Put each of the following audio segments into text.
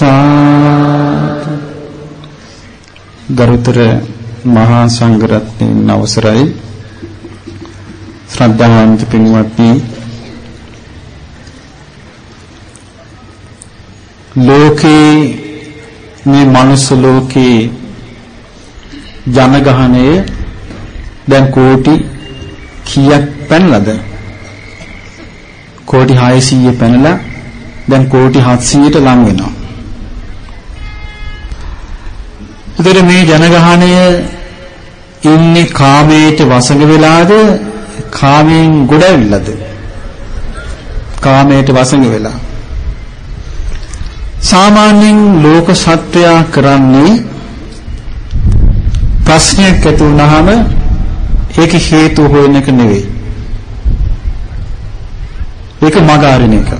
සාදු. ගරුතර මහා සංඝරත්නයන් අවසරයි. ශ්‍රද්ධාවන්ත පින්වත්නි ලෝකේ මේ මනුස්ස ලෝකේ ජනගහනය දැන් කෝටි කීයක් පැනලාද? කෝටි 600 පැනලා දැන් කෝටි 700ට ලං වෙනවා. ඒතර මේ ජනගහණය ඉන්නේ කාමයට වසඟ වෙලාද කාමයෙන් ගොඩවිල්ලද කාමයට වසඟ වෙලා. සාමාන්‍යයෙන් ලෝක සත්වයා කරන්නේ ප්‍රශ්නයක් ඇති වුනහම ඒක හේතු හොයන එක නෙවෙයි. ඒක මගාරින එක.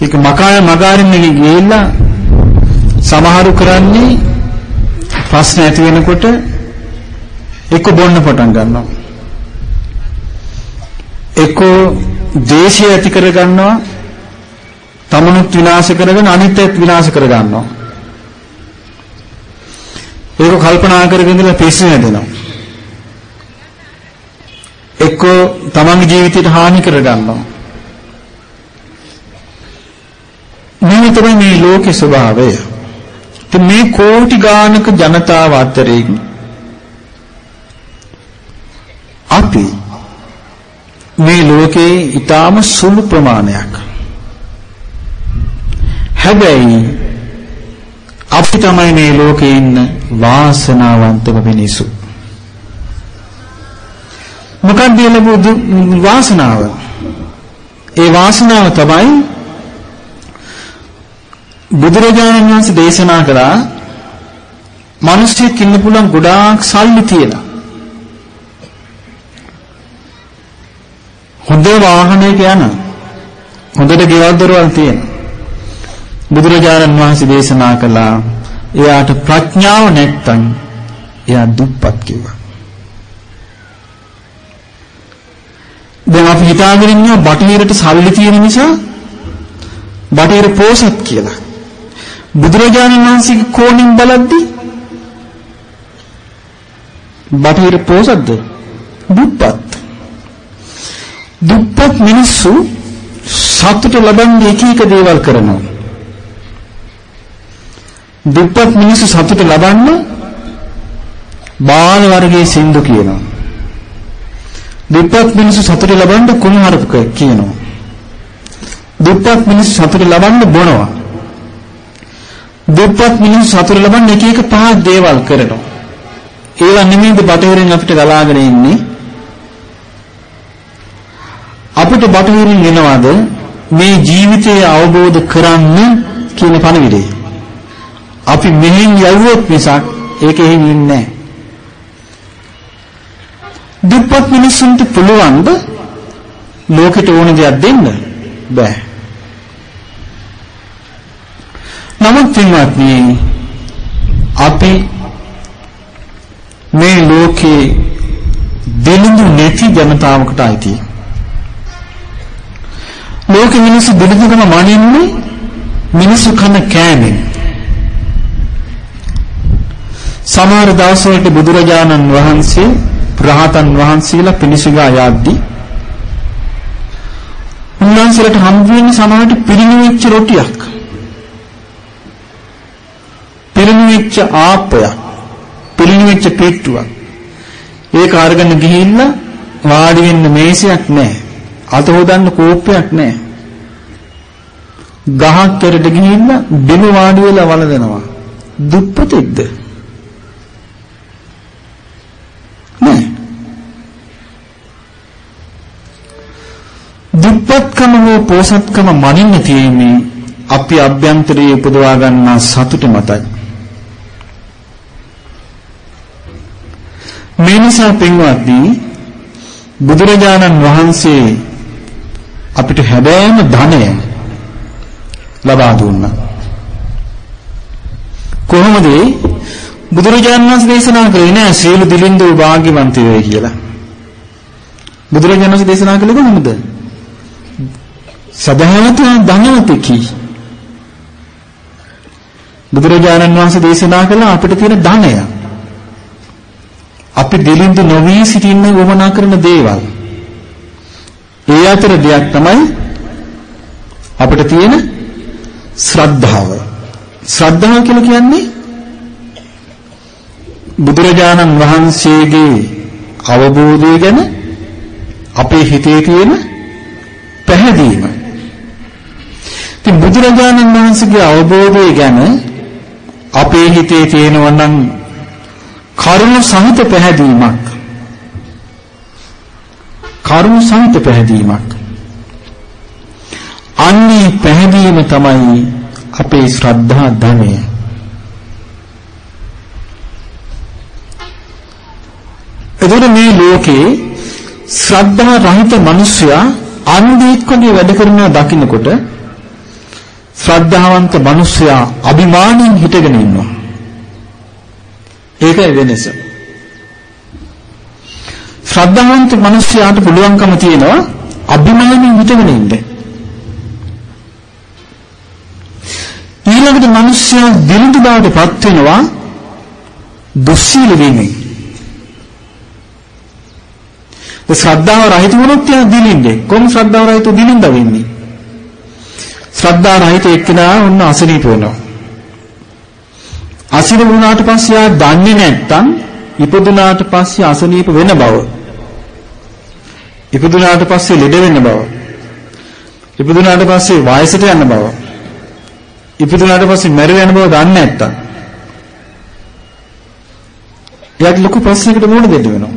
ඒක මකාය මගාරින්න ගිහිල්ලා සමහරු කරන්නේ ප්‍රශ්න ඇති වෙනකොට එක්ක බොන්න පටන් ගන්නවා. එක්ක දේශය ඇති කර ගන්නවා. තමනුත් විනාශ කරගෙන අනිත්‍යත් විනාශ කර ගන්නවා. ඒක කල්පනා කරගෙන ඉඳලා පිස්සු හැදෙනවා. එක්ක තමන්ගේ ජීවිතයට හානි කර ගන්නවා. මේ තමයි මේ ලෝකේ ස්වභාවය. ඉතින් මේ කෝටි ගානක ජනතාව අතරේ අපි මේ ලෝකේ ඊටාම සුළු ප්‍රමාණයක්. හැබැයි අපි තමයි මේ ලෝකේ ඉන්න වාසනාවන්තම මිනිසු මොකක්ද ලැබුදු වාසනාව? ඒ වාසනාව තමයි බුදුරජාණන් වහන්සේ දේශනා කළා මිනිස්සෙක් ඉන්න පුළුවන් ගොඩාක් සල්ලි තියලා හොඳ වාහනයක යන හොඳට ගෙවල් දොරවල් තියෙන බුදුරජාණන් වහන්සේ දේශනා කළා එයාට ප්‍රඥාව නැත්තම් එයා දුප්පත් කිව්වා. දැන් අපි හිතාගෙන ඉන්නවා බටහිරට සල්ලි තියෙන නිසා බටහිර පෝසත් කියලා. බුදුරජාණන් වහන්සේගේ කෝණින් බලද්දී බටහිර පෝසත්ද? දුප්පත්. දුප්පත් මිනිස්සු සතුට ලබන්නේ එක එක දේවල් කරනවා. දුප්පත් මිනිස්සු සතුට ලබන්න බාල වර්ගයේ සින්දු කියනවා. දුප්පත් මිනිස්සු සතුට ලබන්න කුණහරුපක කියනවා. දුප්පත් මිනිස්සු සතුට ලබන්න බොනවා. දුප්පත් මිනිස්සු සතුට ලබන්න එක එක පහ දේවල් කරනවා. ඒවා නෙමෙයිද බටහිරින් අපිට ගලාගෙන ඉන්නේ. අපිට බටහිරින් එනවාද මේ ජීවිතය අවබෝධ කරන්න කියන පණිවිඩය. අපි මෙහෙන් යවුවොත් මිසක් ඒකෙහි ඉන්නේ නැහැ. දුප්පත් මිනිස්සුන්ට පුළුවන්ද ලෝකෙට ඕන දෙයක් දෙන්න? බෑ. නමුත් පින්වත්නි අපි මේ ලෝකේ දිනුදු නැති ජනතාවකට අයිති. ලෝකෙ මිනිස්සු දිනුදුකම මනින්නේ මිනිස්සු කන කෑමෙන්. සමහර දවස්වලට බුදුරජාණන් වහන්සේ රහතන් වහන්සේලා පිණිසුගා යද්දී උන්වහන්සේලාට හම් වෙන්නේ සමහරට පිරිනිවෙච්ච රොටියක්. පිරිනිවෙච්ච ආප්පයක් පිරිනිවෙච්ච පිට්ටුවක්. ඒක අරගෙන ගිහිල්ලා වාඩි වෙන්න මේසයක් නැහැ. අත හොදන්න කෝප්පයක් නැහැ. ගහක් කෙරට ගිහිල්ලා බිම වාඩි වෙලා වළඳනවා. දුප්පතෙක්ද නෑ දුප්පත්කම හෝ පෝසත්කම මනින්න තියෙන්නේ අපි අභ්‍යන්තරයේ උපදවා ගන්නා සතුට මතයි. මේ නිසා පින්වත්නි බුදුරජාණන් වහන්සේ අපිට හැබෑම ධනය ලබා දුන්නා. කොහොමද බුදුරජාණන් වහන්සේ දේශනා කළේ නෑ සීල දිලින්දෝ භාග්‍යවන්තයෝ කියලා. බුදුරජාණන් වහන්සේ දේශනා කළේ කොහොමද? සදහවත ධනවතකි. බුදුරජාණන් වහන්සේ දේශනා කළ අපිට තියෙන ධනය. අපි දෙලින්දු නොවි සිටින්න උවමනා කරන දේවල්. ඒ අතර දෙයක් තමයි අපිට තියෙන ශ්‍රද්ධාව. ශ්‍රද්ධාව කියලා කියන්නේ බුදුරජාණන් වහන්සේගේ අවබෝධය ගැන අපේ හිතේ තියෙන පැහැදීම. ඉතින් බුදුරජාණන් වහන්සේගේ අවබෝධය ගැන අපේ හිතේ තියෙනවා නම් කරුණ සහිත පැහැදීමක්. කරුණ සහිත පැහැදීමක්. අන්නේ පැහැදීම තමයි අපේ ශ්‍රද්ධා ධනය. එතකොට මේ ලෝකේ ශ්‍රද්ධා රහිත මිනිසයා අන්ධෙක් වගේ වැඩ කරනවා දකින්නකොට ශ්‍රද්ධාවන්ත මිනිසයා අභිමාණයෙන් හිටගෙන ඉන්නවා. ඒකයි වෙනස. ශ්‍රද්ධාවන්ත මිනිසයාට පුළුවන්කම තියෙනවා අභිමාණයෙන් හිටගෙන ඉන්න. ඊළඟට මිනිසයා දිනුදු බවට පත් වෙනවා දුස්සීල වීමෙන්. ඒ ශ්‍රද්ධාව රහිත වුණොත් යා දිලින්නේ. කොහොම ශ්‍රද්ධාව රහිත දිලින්ද වෙන්නේ? ශ්‍රද්ධා රහිත එක්කෙනා ඔන්න අසනීප වෙනවා. අසනීප වුණාට පස්සේ යා දන්නේ නැත්තම් ඉපදුනාට පස්සේ අසනීප වෙන බව. ඉපදුනාට පස්සේ ලෙඩ වෙන බව. ඉපදුනාට පස්සේ වයසට යන බව. ඉපදුනාට පස්සේ මැරෙ යන බව දන්නේ නැත්තම් එයාට ලොකු ප්‍රශ්නයකට මුහුණ දෙන්න වෙනවා.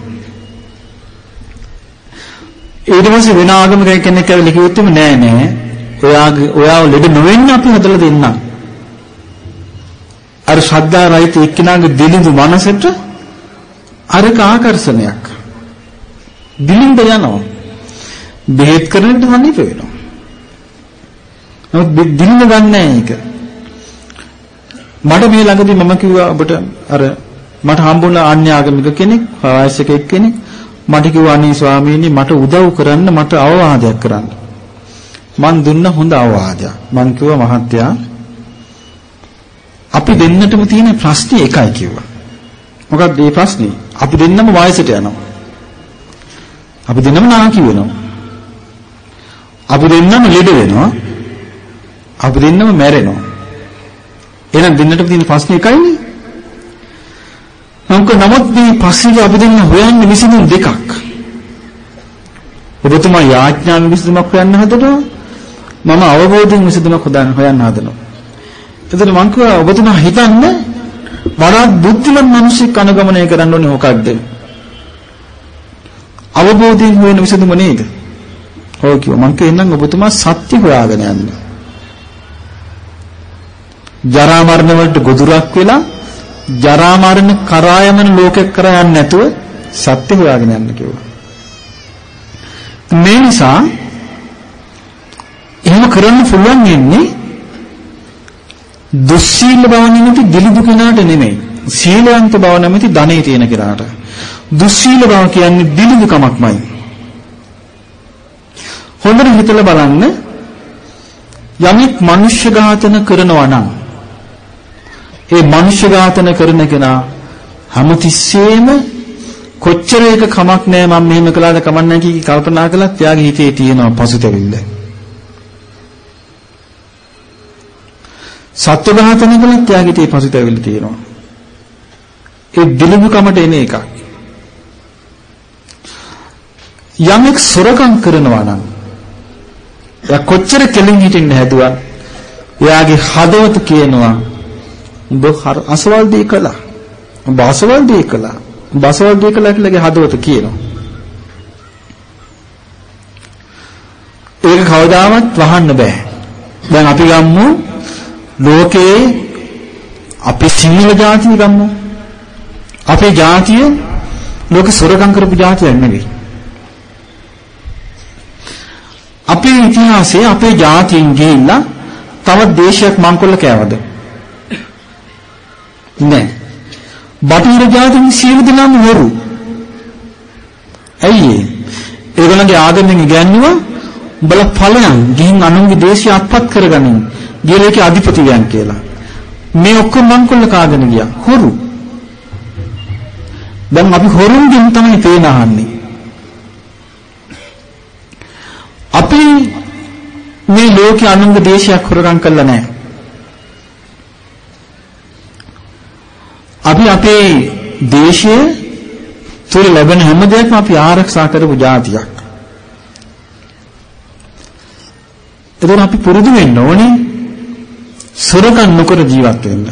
ඊට පස්සේ වෙන ආගමක කෙනෙක් ඇවිල්ලා කිව්වොත් නෑ නෑ ඔයාගේ ඔයාව ලෙඩ නොවෙන්න අපි හදලා දෙන්නම්. අර ශ්‍රද්ධා රහිත එක්කිනාගේ දිලිඳු මනසට අරක ආකර්ෂණයක්. දිලිඳ යනවා. බෙහෙත් කරන්නට හනිප වෙනවා. නමුත් දිලිඳ ගන්නෑ ඒක. මට මේ ළඟදී මම කිව්වා ඔබට අර මට හම්බුණා අන්‍ය ආගමික කෙනෙක් වයසක කෙනෙක් මට කිව්වා අනේ ස්වාමීනි මට උදව් කරන්න මට අවවාදයක් කරන්න. මං දුන්න හොඳ අවවාදයක්. මං කිව්වා මහත්තයා අපි දෙන්නටම තියෙන ප්‍රශ්නේ එකයි කිව්වා. මොකක්ද මේ ප්‍රශ්නේ? අපි දෙන්නම වයසට යනවා. අපි දෙන්නම නාකි වෙනවා. අපි දෙන්නම ලෙඩ වෙනවා. අපි දෙන්නම මැරෙනවා. එහෙනම් දෙන්නටම තියෙන ප්‍රශ්නේ එකයිනේ. මොකද නමුත් මේ පස්සේ අපි දෙන්න හොයන්නේ විසඳුම් දෙකක්. ඔබතුමා යාඥාන විසඳුමක් හොයන්න හදනවා. මම අවබෝධයෙන් විසඳුමක් හොයන්න හොයන්න හදනවා. එතකොට මං කිව්වා ඔබතුමා හිතන්න වඩාත් බුද්ධිමත් මිනිස්සෙක් අනුගමනය කරන්න ඕනේ මොකක්ද? අවබෝධයෙන් හොයන විසඳුම නේද? ඔව් කිව්වා මං කියන්නම් ඔබතුමා සත්‍ය හොයාගෙන යන්න. ජරා මරණ වලට ගොදුරක් වෙලා ජරා මරණ කරා යමන ලෝකයක් කරා යන්නේ නැතුව සත්‍ය හොයාගෙන යන්න කිව්වා. මේ නිසා එහෙම කරන්න පුළුවන් වෙන්නේ දුස්සීල බව නෙමෙති දිලිදු කෙනාට නෙමෙයි. සීලවන්ත බව නෙමෙති ධනෙ තියෙන කෙනාට. දුස්සීල බව කියන්නේ දිලිදු කමක්මයි. හොඳට හිතලා බලන්න යමෙක් මනුෂ්‍ය ඝාතන කරනවා නම් ඒ මනුෂ්‍ය ඝාතන කරන කෙනා හැමතිස්සෙම කොච්චර එක කමක් නැහැ මම මෙහෙම කළාද කමක් නැහැ කී කල්පනා කළත් එයාගේ හිතේ තියෙන පසුතැවිල්ල. සත්ව ඝාතන කළත් එයාගේ හිතේ පසුතැවිල්ල තියෙනවා. ඒ දිලුමුකමට එන එකක්. යමෙක් සොරකම් කරනවා නම් එයා කොච්චර කෙලින් හිටින්න හැදුවා එයාගේ හදවත කියනවා උඹ අසවල් දේ කළා. උඹ අසවල් දේ කළා. උඹ අසවල් දේ කළා කියලාගේ හදවත කියනවා. ඒක කවදාවත් වහන්න බෑ. දැන් අපි ගම්මු ලෝකේ අපි සිංහල ජාතිය ගම්මු. අපේ ජාතිය ලෝක සොරකම් කරපු ජාතියක් නෙවෙයි. අපේ ඉතිහාසයේ අපේ ජාතියින් ගිහිල්ලා තවත් දේශයක් මංකොල්ල කෑවද? නෑ. බටහිර ජාතින් සියලු දෙනාම වරු. ඇයි ඒ? ඒගොල්ලන්ගේ ආගමෙන් ඉගැන්නුවා උඹලා ඵලයන් ගිහින් අනුන්ගේ දේශය අත්පත් කරගනින්. ගිහලා ඒකේ අධිපති වෙයන් කියලා. මේ ඔක්කොම මංකොල්ල කාගෙන ගියා. හොරු. දැන් අපි හොරුන්ගෙන් තමයි තේන අහන්නේ. අපි මේ ලෝකේ අනුංග දේශයක් හොරගම් කළා නැහැ. අපි අපේ දේශය තුල ලැබෙන හැම දෙයක්ම අපි ආරක්ෂා කරපු જાතියක්. එතකොට අපි පුරුදු වෙන්න ඕනේ සොරකම් නොකර ජීවත් වෙන්න.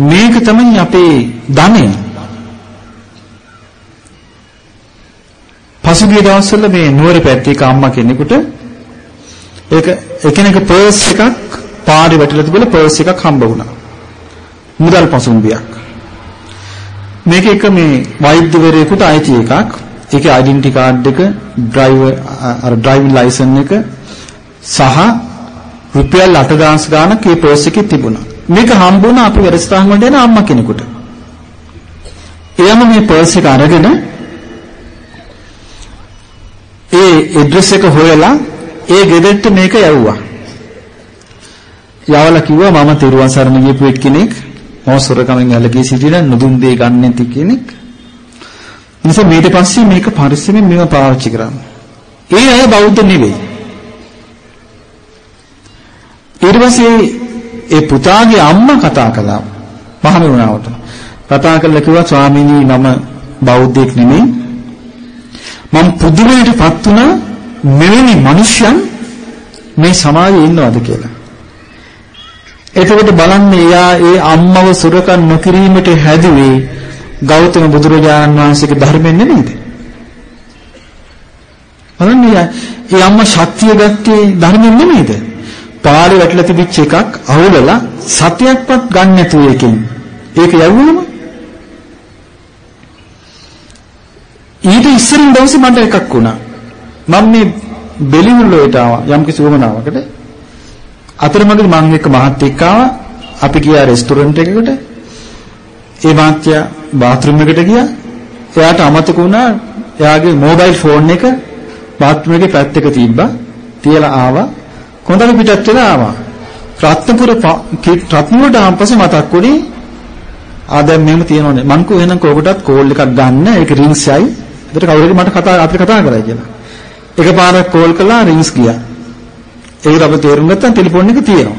මේක තමයි අපේ ධනය. පසුගිය දවස්වල මේ නුවර පැත්තේ එක අම්මා කෙනෙකුට ඒක එකිනෙක පර්ස් එකක් පාරේ වැටිලා තිබුණා පර්ස් එකක් හම්බ වුණා. මුදල් පසුම්බියක්. මේක එක මේ වෛද්‍යවරයෙකුට අයිති එකක්. ඒකේ ඩෙන්ටිටි කාඩ් එක, ඩ්‍රයිවර් අර ඩ්‍රයිවිං ලයිසන් එක සහ රුපියල් 8000 ගාණක් ඒ පර්ස් එකේ තිබුණා. මේක හම්බුණා අපි වැඩසටහන් වලට එන අම්මා කෙනෙකුට. එයාම මේ පර්ස් එක අරගෙන ඒ ඇඩ්‍රස් එක හොයලා ඒ ගෙදරට මේක යවුවා. යවලා කිව්වා මම තිරුවන් සරණ ගියපු එක්කෙනෙක් මම සොරකමෙන් ඇලගී සිටින නුදුන් දෙය ගන්න නැති කෙනෙක්. නිසා ඊට පස්සේ මේක පරිස්සමෙන් මේව පාවිච්චි කරන්න. ඒ අය බෞද්ධ නෙවෙයි. ඊට පස්සේ ඒ පුතාගේ අම්මා කතා කළා මහමෙවුනාවට. කතා කරලා කිව්වා ස්වාමීනි මම බෞද්ධයෙක් නෙමෙයි. මම පුදුමයටපත් වුණා මෙවැනි මිනිසයන් මේ සමාජයේ ඉන්නවද කියලා. එතකොට බලන්න එයා ඒ අම්මව සුරකම් නොකිරීමට හැදුවේ ගෞතම බුදුරජාණන් වහන්සේගේ ධර්මයෙන් නෙමෙයිද? බලන්න ඒ අම්මා ශක්තිය ගත්තේ ධර්මයෙන් නෙමෙයිද? පාළේ වැටලා තිබිච්ච එකක් අහුලලා සතියක්වත් ගන්න නැතුව එකෙන්. ඒක යවුවම ඊට ඉස්සරින් දවසේ මට එකක් වුණා. මම මේ බෙලිවුල් වලට ආවා යම් කිසි උවමනාවකට. අතරමඟදී මම එක්ක මහත්තයෙක් ආවා. අපි ගියා රෙස්ටුරන්ට් එකකට. ඒ මහත්තයා බාත්රූම් එකට ගියා. එයාට අමතක වුණා එයාගේ මොබයිල් ෆෝන් එක බාත්රූම් එකේ පැත්තක තිබ්බා. තියලා ආවා. කොන්දර පිටත් වෙලා ආවා. රත්නපුර රත්නපුරට ආපස්සේ මතක් වුණේ ආ දැන් මෙහෙම තියෙනවනේ. මං කෝ එහෙනම් කෝකටත් කෝල් එකක් ගන්න. ඒක රින්ග්ස් යයි. එතකොට කවුරු හරි මට කතා අපිට කතා කරයි කියලා. එකපාරක් කෝල් කළා රින්ග්ස් ගියා. ඒකට අපි තේරුම් ගත්තා ටෙලිෆෝන් එක තියෙනවා.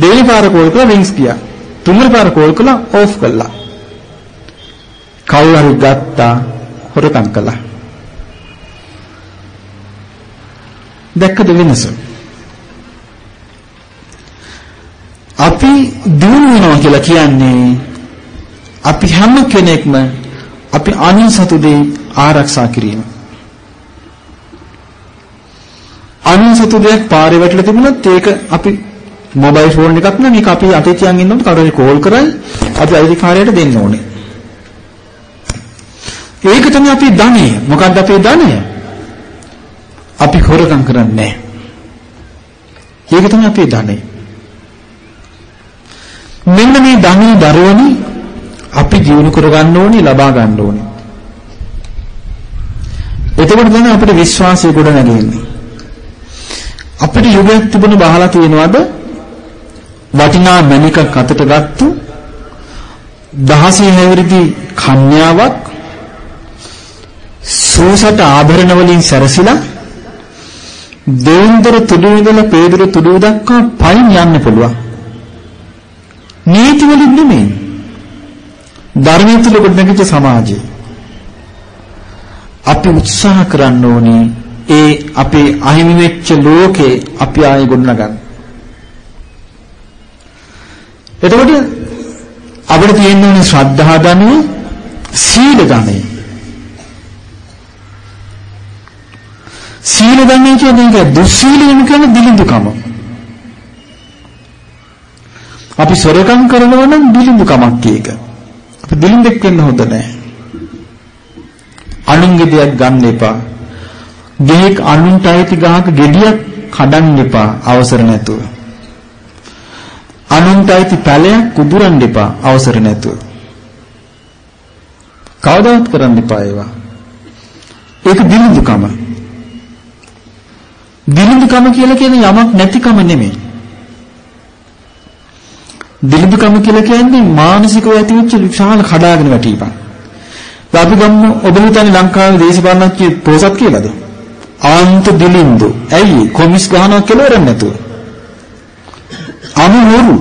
දෙවෙනි පාර කෝල් කළා රින්ග්ස් ගියා. තුන්වෙනි පාර කෝල් කළා ඕෆ් කළා. කවුරු හරි ගත්තා හොරකම් කළා. දැක්කද වෙනස? අපි දිනු වෙනවා කියලා කියන්නේ අපි හැම කෙනෙක්ම අපි අනින් සතු දේ ආරක්ෂා කිරීම. අනින් සතු දෙයක් පාරේ වැටලා තිබුණත් ඒක අපි මොබයිල් ෆෝන් එකක් නේ මේක අපි අතේ තියන් ඉන්නොත් කවුරුහරි කෝල් කරයි අපි අයිතිකාරයට දෙන්න ඕනේ. ඒක තමයි අපි ධනෙ. මොකක්ද අපේ ධනෙ? අපි හොරකම් කරන්නේ නැහැ. ඒක තමයි අපේ ධනෙ. මෙන්න මේ ධනෙ දරුවනි අපි ජීවණු කරගන්න ඕනේ ලබා ගන්න ඕනේ. එතකොට තමයි අපිට විශ්වාසය ගොඩ නැගෙන්නේ. අපිට යුගයක් තිබුණ බහලා තියෙනවද? වටිනා මණිකක් අතට ගත්තු දහසේ හැවිරිදි කන්‍යාවක් සෝසට ආභරණ වලින් සැරසිලා දෙවුන්දර තුඩු ඉඳලා පේදුර තුඩු දක්වා පයින් යන්න පුළුවන්. නීති වලින් නෙමෙයි. ධර්මයේ තුල ගොඩනැගිච්ච සමාජය. අපි උත්සාහ කරන්න ඕනේ ඒ අපේ අහිමි වෙච්ච ලෝකේ අපි ආයෙ ගොඩනගන්න. එතකොට අපිට තියෙන්න ඕනේ ශ්‍රද්ධා ධනෙ, සීල ධනෙ. සීල ධනෙ කියන්නේ දුස්සීලම කියන්නේ දිලිඳුකම. අපි සොරකම් කරනවා නම් දිලිඳුකමක් ඒක. අපි දිලිඳෙක් වෙන්න හොඳ නැහැ. අනුන්ගේ දෙයක් ගන්න එපා. ගෙහෙක් අනුන්ට අයිති ගහක ගෙඩියක් කඩන්න එපා අවසර නැතුව. අනුන්ට අයිති පැලයක් කුදුරන්න එපා අවසර නැතුව. කවදාවත් කරන්න එපා ඒවා. ඒක දිලිඳුකම. දිලිඳුකම කියලා කියන්නේ යමක් නැතිකම නෙමෙයි. දිලිඳුකම කියලා කියන්නේ මානසිකව ඇතිවෙච්ච විශාල කඩාගෙන වැටීමක්. අපි ගමු ඔබ හිතන්නේ ලංකාවේ දේශපාලනඥ පොසත් කියලාද? ආන්ත දිලිඳු. ඇයි කොමිස් ගහනවා කියලා වරන් නැතුව. අනුහුරු.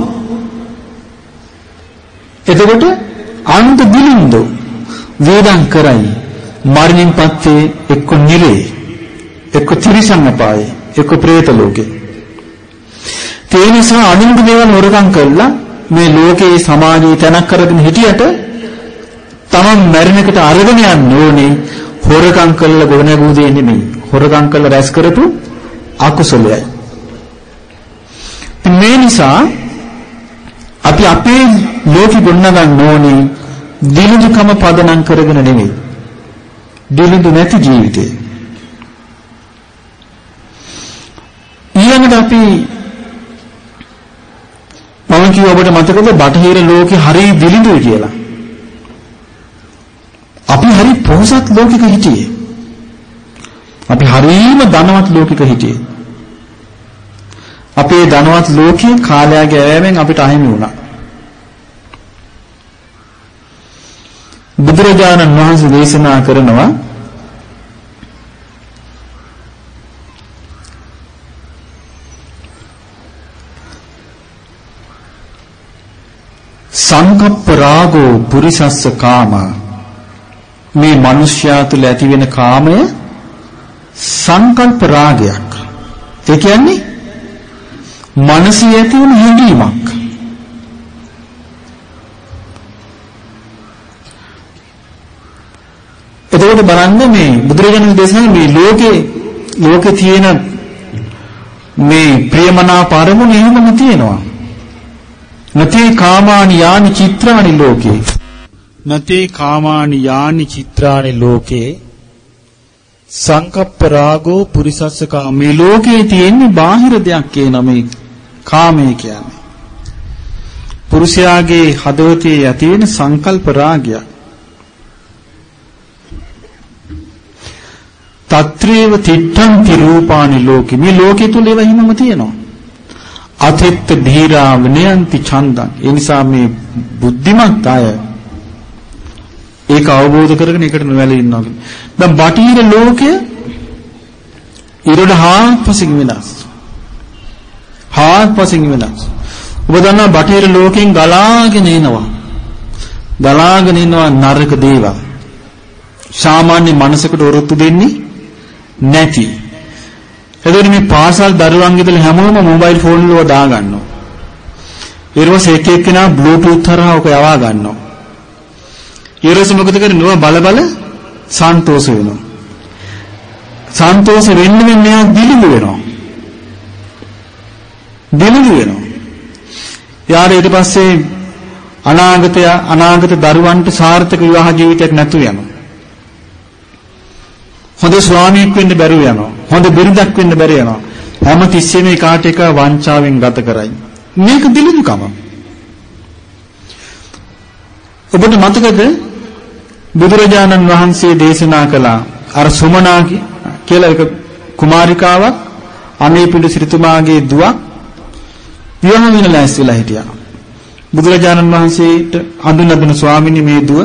එතකොට අන්ත දිලිඳු වේදම් කරයි. මරණින් පස්සේ එක්ක නිරේ එක්ක තිරිසන් අපායේ එක්ක പ്രേත ලෝකේ. ඒ නිසා අනුන්ගේ දේවල් හොරකම් කළා මේ ලෝකේ සමාජයේ තැනක් කරගෙන හිටියට තමන් මැරෙනකට අරගෙන යන්න ඕනේ හොරකම් කළා ගොනගූ දෙන්නේ නෙමෙයි. හොරකම් කළා රැස් කරපු අකුසලයයි. මේ නිසා අපි අපේ ලෝකෙ ගොඩනගන්න ඕනේ දිලිඳුකම පදනම් කරගෙන නෙමෙයි. දිලිඳු නැති ජීවිතේ. ඊළඟට අපි මම කිව්ව ඔබට මතකද බටහිර ලෝකේ හරි දිලිඳුයි කියලා. අපි හරි පොහසත් ලෝකෙක හිටියේ. අපි හරිම ධනවත් ලෝකෙක හිටියේ. අපේ ධනවත් ලෝකයේ කාලයගේ ඈමෙන් අපිට අහිමි වුණා. බුදුරජාණන් වහන්සේ දේශනා කරනවා සංකප්ප රාගෝ පුරිසස්ස කාම. මේ මිනිස්යා තුළ ඇති වෙන කාමය සංකල්ප රාගයක්. ඒ කියන්නේ මනසේ ඇති වෙන හැඟීමක්. එතකොට බලන්න මේ බුදුරජාණන් දේශනා මේ ලෝකේ ලෝකේ තියෙන මේ ප්‍රියමනාප අරමුණ එහෙමම තියෙනවා. නතේ කාමානි යානි චිත්‍රානි ලෝකේ? නතේ කාමානි යානි චිත්‍රානි ලෝකේ සංකප්ප රාගෝ පුරිසස්ස කාමේ ලෝකේ තියෙන්නේ බාහිර දෙයක් කියන මේ කාමය කියන්නේ. පුරුෂයාගේ හදවතේ ඇති වෙන සංකල්ප රාගය. తත්‍රේව තිට්ඨන්ති රූපානි ලෝකේ. මේ ලෝකේ තුල ඒවා හිමම තියෙනවා. අතෙත්ත ධීරා විනයන්ති ඡන්දං ඒ නිසා මේ බුද්ධිමත් අය ඒක අවබෝධ කරගෙන ඒකට නොවැළී ඉන්නවා කියන්නේ. දැන් බටහිර ලෝකය ඉරඩ හාත්පසින් වෙනස්. හාත්පසින් වෙනස්. ඔබ දන්නා බටහිර ලෝකෙන් ගලාගෙන එනවා. ගලාගෙන එනවා නරක දේවල්. සාමාන්‍ය මනසකට ඔරොත්තු දෙන්නේ නැති එතකොට මේ පාසල් දරුවන් ඉදලා හැමෝම මොබයිල් ෆෝන් වල දාගන්නවා. ඊට පස්සේ එක එක්කෙනා බ්ලූටූත් හරහා ඔක යවා ගන්නවා. ඊට පස්සේ මොකද කරන්නේ? බල බල සන්තෝෂ වෙනවා. සන්තෝෂ වෙන්න වෙන්න එයා දිලිඳු වෙනවා. දිලිඳු වෙනවා. යාර ඊට පස්සේ අනාගතය අනාගත දරුවන්ට සාර්ථක විවාහ ජීවිතයක් නැතු වෙනවා. හොඳ ස්වාමියෙක් වෙන්න බැරුව යනවා. හොඳ බිරිඳක් වෙන්න බැරි යනවා. හැම තිස්සෙම එකාට එක වංචාවෙන් ගත කරයි. මේක දිලිඳුකම. ඔබට මතකද බුදුරජාණන් වහන්සේ දේශනා කළා අර සුමනා කියලා එක කුමාරිකාවක් අනේපිඬු සිටුමාගේ දුවක් විවාහ වෙන ලෑස්තිලා හිටියා. බුදුරජාණන් වහන්සේට අඳුනගෙන ස්වාමිනී මේ දුව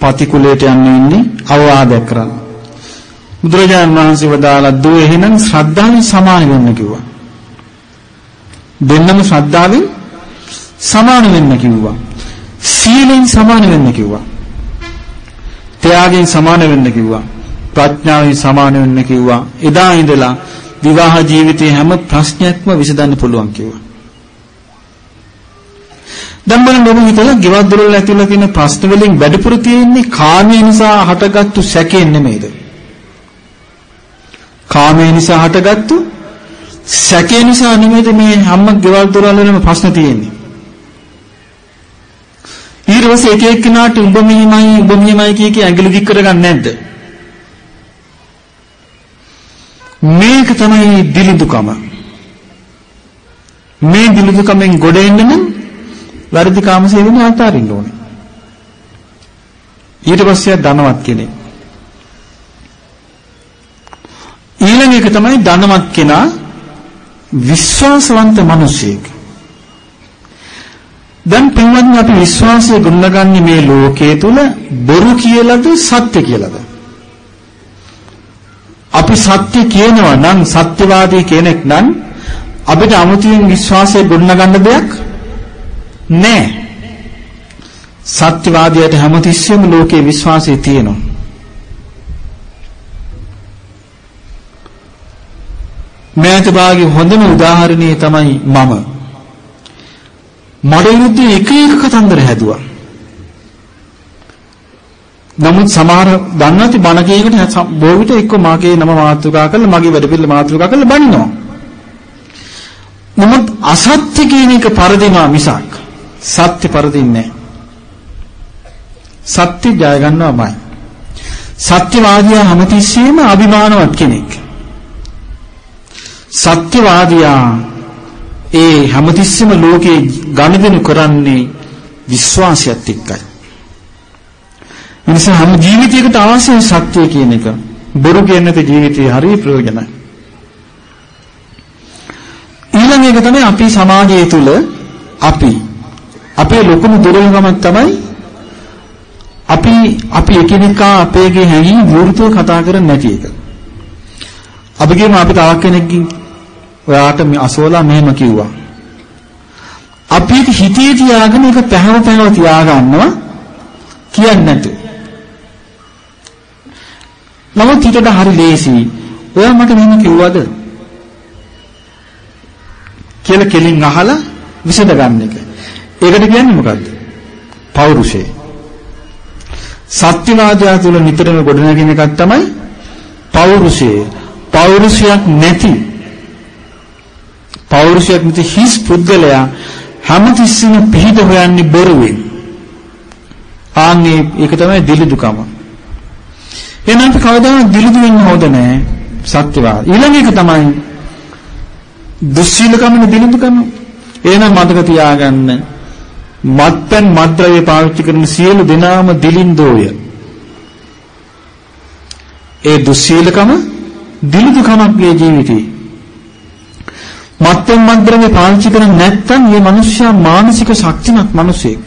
පති කුලයට යන්න ඉන්නේ අවවාදයක් කරන්න. බුදුරජාණන් වහන්සේ වදාලා දුව එහෙනම් ශ්‍රද්ධාවෙන් සමාන වෙන්න කිව්වා. දෙන්නම ශ්‍රද්ධාවෙන් සමාන වෙන්න කිව්වා. සීලෙන් සමාන වෙන්න කිව්වා. ත්‍යාගයෙන් සමාන වෙන්න කිව්වා. ප්‍රඥාවෙන් සමාන වෙන්න කිව්වා. එදා ඉඳලා විවාහ ජීවිතයේ හැම ප්‍රශ්නයක්ම විසඳන්න පුළුවන් කිව්වා. දැන් බලන්න ඔබ හිතලා ගෙවල් දොරවල් ඇතුළේ තියෙන ප්‍රශ්න වලින් වැඩිපුර තියෙන්නේ කාමයේ නිසා හටගත්තු සැකයෙන් නෙමෙයිද? කාමයේ නිසා හටගත්තු සැකේ නිසා නෙමෙයිද මේ හැම ගෙවල් දොරවල් වලම ප්‍රශ්න තියෙන්නේ. ඊට පස්සේ එක එක්කෙනාට උඹ මෙහිමයි උඹ මෙහිමයි කිය කී ඇඟිලි දික් කරගන්නේ නැද්ද? මේක තමයි දිලිඳුකම. මේ දිලිඳුකමෙන් ගොඩ එන්න නම් වැරදි කාමසේවන අතාරින්න ඕනේ. ඊට පස්සේ ධනවත් කෙනෙක්. ඊළඟ එක තමයි ධනවත් කෙනා විශ්වාසවන්ත මිනිසෙක්. දැන් පින්වත්නි අපි විශ්වාසය ගොඩනගන්නේ මේ ලෝකයේ තුල බොරු කියලාද සත්‍ය කියලාද? අපි සත්‍ය කියනවා නම් සත්‍යවාදී කෙනෙක් නම් අපිට අමුතුවෙන් විශ්වාසය ගොඩනගන්න දෙයක් නැහැ. සත්‍යවාදියාට හැමතිස්සෙම ලෝකේ විශ්වාසය තියෙනවා. මෑත භාගයේ හොඳම උදාහරණය තමයි මම. මට විරුද්ධ එක එක කතන්දර හැදුවා. නමුත් සමහර දන්නවති බණ කීකට බොහෝ විට එක්ක මාගේ නම මාතෘකා කරලා මගේ වැඩ පිළිවෙල මාතෘකා කරලා බනිනවා. නමුත් අසත්‍ය කියන එක පරදිනවා මිසක් සත්‍ය පරදින්නේ සත්‍ය ජය ගන්නවාමයි. සත්‍යවාදියා හැමතිස්සෙම අභිමානවත් කෙනෙක්. සත්‍යවාදියා ඒ හැමතිස්සෙම ලෝකේ ගනුදෙනු කරන්නේ විශ්වාසයත් එක්කයි. එනිසා හැම ජීවිතයකට අවශ්‍ය සත්‍ය කියන එක. බොරු කියන්නේ නැති ජීවිතේ හරිය ප්‍රයෝජනයි. ඊළඟ එක තමයි අපි සමාජය තුල අපි අපේ ලොකුම දුර්වලකමක් තමයි අපි අපි එකිනෙකා අපේගේ හැඟීම් විරුද්ධව කතා කරන්නේ නැති එක. අපි කියමු අපි තවක් කෙනෙක්ගෙන් ඔයාට මේ අසෝලා මෙහෙම කිව්වා. අපි ඒක හිතේ තියාගෙන ඒක පැහැව පැහැව තියාගන්නවා කියන්නේ නැතුව. නමුත් ඊටට හරි ලේසි. ඔයා මට මෙහෙම කිව්වද? කියලා කෙලින් අහලා විසඳ ගන්න එක. ඒකට කියන්නේ මොකද්ද? පෞරුෂය. සත්‍යවාදය තුළ නිතරම ගොඩනැගෙන එකක් තමයි පෞරුෂය. පෞරුෂයක් නැති පෞරුෂයක් නැති හිස් පුද්ගලයා හැමතිස්සෙම පිහිට හොයන්නේ බොරුවෙන්. ආන්නේ ඒක තමයි දිලිදුකම. එහෙනම් අපි කවදාවත් දිලිදු වෙන්න හොඳ නැහැ සත්‍යවාද. ඊළඟ එක තමයි දුස්සීලකමනේ දිලිදුකම. එහෙනම් මතක තියාගන්න මත්පැන් මත්ද්‍රව්‍ය පාවිච්චි කරන සියලු දෙනාම දිලින්දෝය. ඒ දුස්සීලකම දිලිදුකමක් ගේ ජීවිතේ. මත්පැන් මත්ද්‍රව්‍ය පාවිච්චි කරන්නේ නැත්නම් මේ මිනිස්සයා මානසික ශක්තිමත් මිනිසෙක්.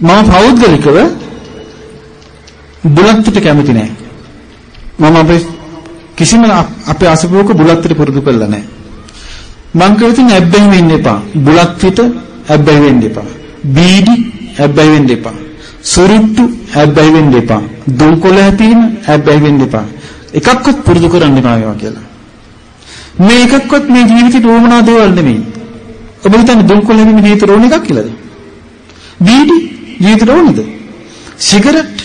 මම පෞද්ගලිකව බුලත්ට කැමති නෑ. මම අපේ කිසිම අපේ අසපුවක බුලත්ට පුරුදු කරලා නෑ. මං කියතින් ඇබ්බැහි වෙන්න එපා. බුලත් පිට ඇබ්බැහි වෙන්න එපා. බීඩි ඇබ්බැහි වෙන්න එපා. සුරුට්ටු ඇබ්බැහි වෙන්න එපා. දුම්කොළ හැපීම ඇබ්බැහි වෙන්න එපා. එකක්වත් පුරුදු කරන්න එපා ඒවා කියලා. මේ එකක්වත් මේ ජීවිතේට ඕමනා දේවල් නෙමෙයි. ඔබ හිතන්නේ දුම්කොළ හැපීම ජීවිතේට ඕන එකක් කියලාද? බීඩි ජීවිතේට ඕනද? සිගරට්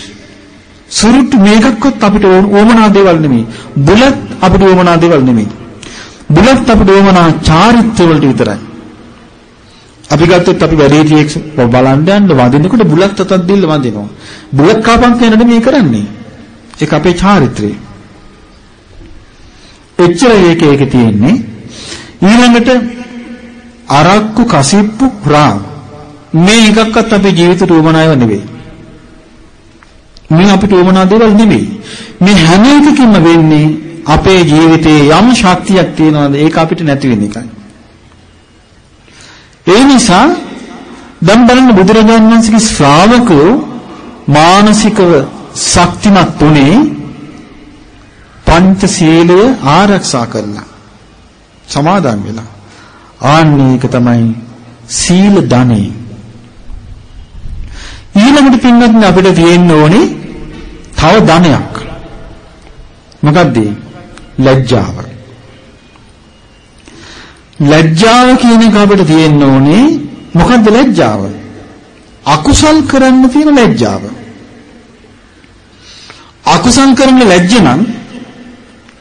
සුරුට්ටු මේකක්වත් අපිට ඕමනා දේවල් නෙමෙයි. බුලත් අපිට ඕමනා දේවල් නෙමෙයි. බුලත් අපිට ඕමනා චාරිත්‍ර වලට විතරයි. අපි ගත්තොත් අපි වැඩේටියෙක් බලන්න යන්න වදිනකොට බුලත් අතක් දීලා වදිනවා. බුලත් කාපම් කියනද මේ කරන්නේ? ඒක අපේ චාරිත්‍රය. එච්චර ඒක ඒකේ තියෙන්නේ. ඊළඟට අරක්කු කසිප්පු රාම මේ එකක්වත් අපේ ජීවිතේට උවමනාව නෙවෙයි. මේ අපිට උවමනා දේවල් නෙවෙයි. මේ හැම එකකින්ම වෙන්නේ අපේ ජීවිතයේ යම් ශක්තියක් තියෙනවද ඒක අපිට නැති වෙන එකයි. ඒ නිසා දැන් බලන්න බුදුරජාණන් වහන්සේගේ ශ්‍රාවකයෝ මානසිකව ශක්තිමත් උනේ පංචශීලය ආරක්ෂා කරලා සමාදන් වෙලා ආන්නේක තමයි සීල ධනෙ ඊළඟට පින්වත්නි අපිට තියෙන්න ඕනේ තව ධනයක් මොකක්ද ලැජ්ජාව. ලැජ්ජාව කියන එක අපිට තියෙන්න ඕනේ මොකද්ද ලැජ්ජාව? අකුසල් කරන්න තියෙන ලැජ්ජාව. අකුසල් කරන ලැජ්ජ නම්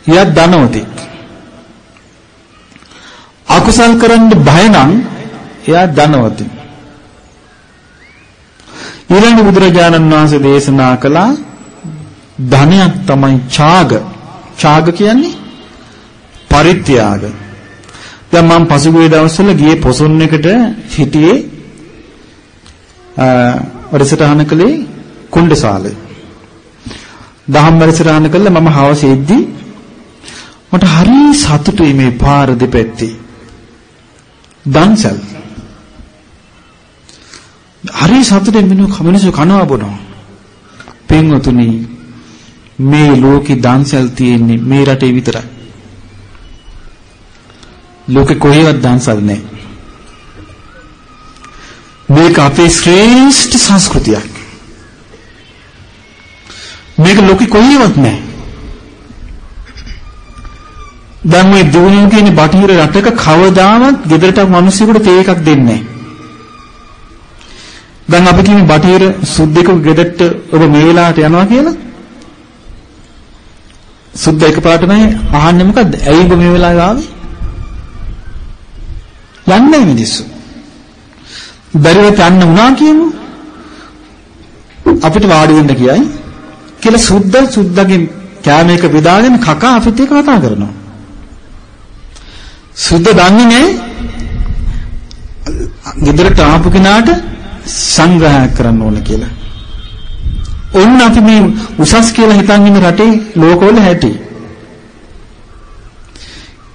එයා ධනවතෙක්. අකුසල් කරන්න බය නම් එයා ධනවතෙක්. ඊළඟ බුදුරජාණන් වහන්සේ දේශනා කළා ධනයක් තමයි ඡාග ඡාග කියන්නේ පරිත්‍යාග. දැන් මම පසුගිය දවස්වල ගියේ පොසොන් එකට හිටියේ වැඩසටහන කළේ කුණ්ඩසාලේ. දහම් වැඩසටහන කළා මම හවස එද්දි මට හරි සතුටුයි මේ පාර දෙපැත්තේ. දන්සල්. හරි සතුටෙන් මිනිස්සු කමිනිසු කනවා බොනවා. පින්වතුනි මේ ලෝකේ දන්සල් තියෙන්නේ මේ රටේ විතරයි. ලෝකේ කොහෙවත් දන්සල් නැහැ. මේක අපේ ශ්‍රේෂ්ඨ සංස්කෘතියක්. මේක ලෝකෙ කොහෙවත් නැහැ. දැන් මේ දිනුම් කියන බටහිර රටක කවදාවත් ගෙදරට මිනිස්සුන්ට තේ එකක් දෙන්නේ නැහැ. දැන් අපි කියන්නේ බටහිර සුද්දෙකු ගෙදරට ඔබ මේ වෙලාවට යනවා කියලා. සුද්ද එකපාරට නැහැ අහන්නේ මොකද්ද? ඇයි ඔබ මේ වෙලාවේ ආවේ? යන්නේ මිනිස්සු. බැරිව යන්න වුණා කියමු. අපිට වාඩි වෙන්න කියයි. කියලා සුද්ද සුද්දගෙන් කෑමේක බෙදාගෙන කකා අපිත් එක්ක කතා කරනවා. සුද්ද දන්නේ නැහැ. ගෙදරට ආපු කෙනාට සංග්‍රහයක් කරන්න ඕන කියලා. ඔන්න අපි මේ උසස් කියලා හිතන් ඉන්න රටේ ලෝකවල හැටි.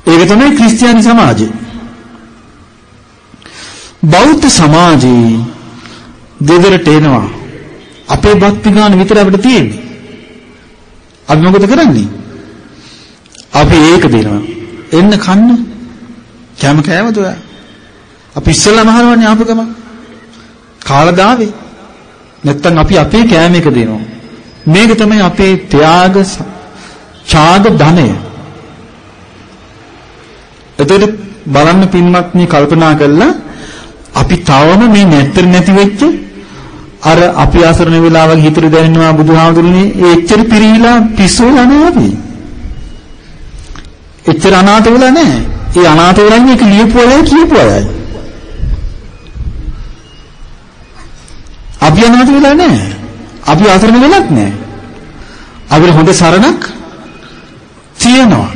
ඒක තමයි ක්‍රිස්තියානි සමාජය. බෞද්ධ සමාජයේ දෙදරට එනවා. අපේ භක්ති ගාන විතර අපිට තියෙන්නේ. අපි මොකද කරන්නේ? අපි ඒක දෙනවා. එන්න කන්න. කැම කෑමද ඔයා? අපි ඉස්සෙල්ලාම අහනවනේ ආපු ගම. කාලා දාවේ. නැත්තම් අපි අපේ කෑම එක දෙනවා. මේක තමයි අපේ ත්‍යාග ඡාග ධනය. එතකොට බලන්න පින්වත්නි කල්පනා කළා අපි තවම මේ නැත්තර නැති වෙච්ච අර අපි ආසරණ වෙලාවක හිතට දැනෙනවා බුදුහාමුදුරනේ ඒ එච්චර පිරීලා පිස්සු වෙලා නැහැ අපි. එච්චර අනාථ වෙලා නැහැ. ඒ අනාථ වෙලා ඉන්නේ ඒක ලියපු අය කියපු අයයි. අපි අනාථ වෙලා නැහැ. අපි ආසරණ වෙලත් නැහැ. අපිට හොඳ සරණක් තියෙනවා.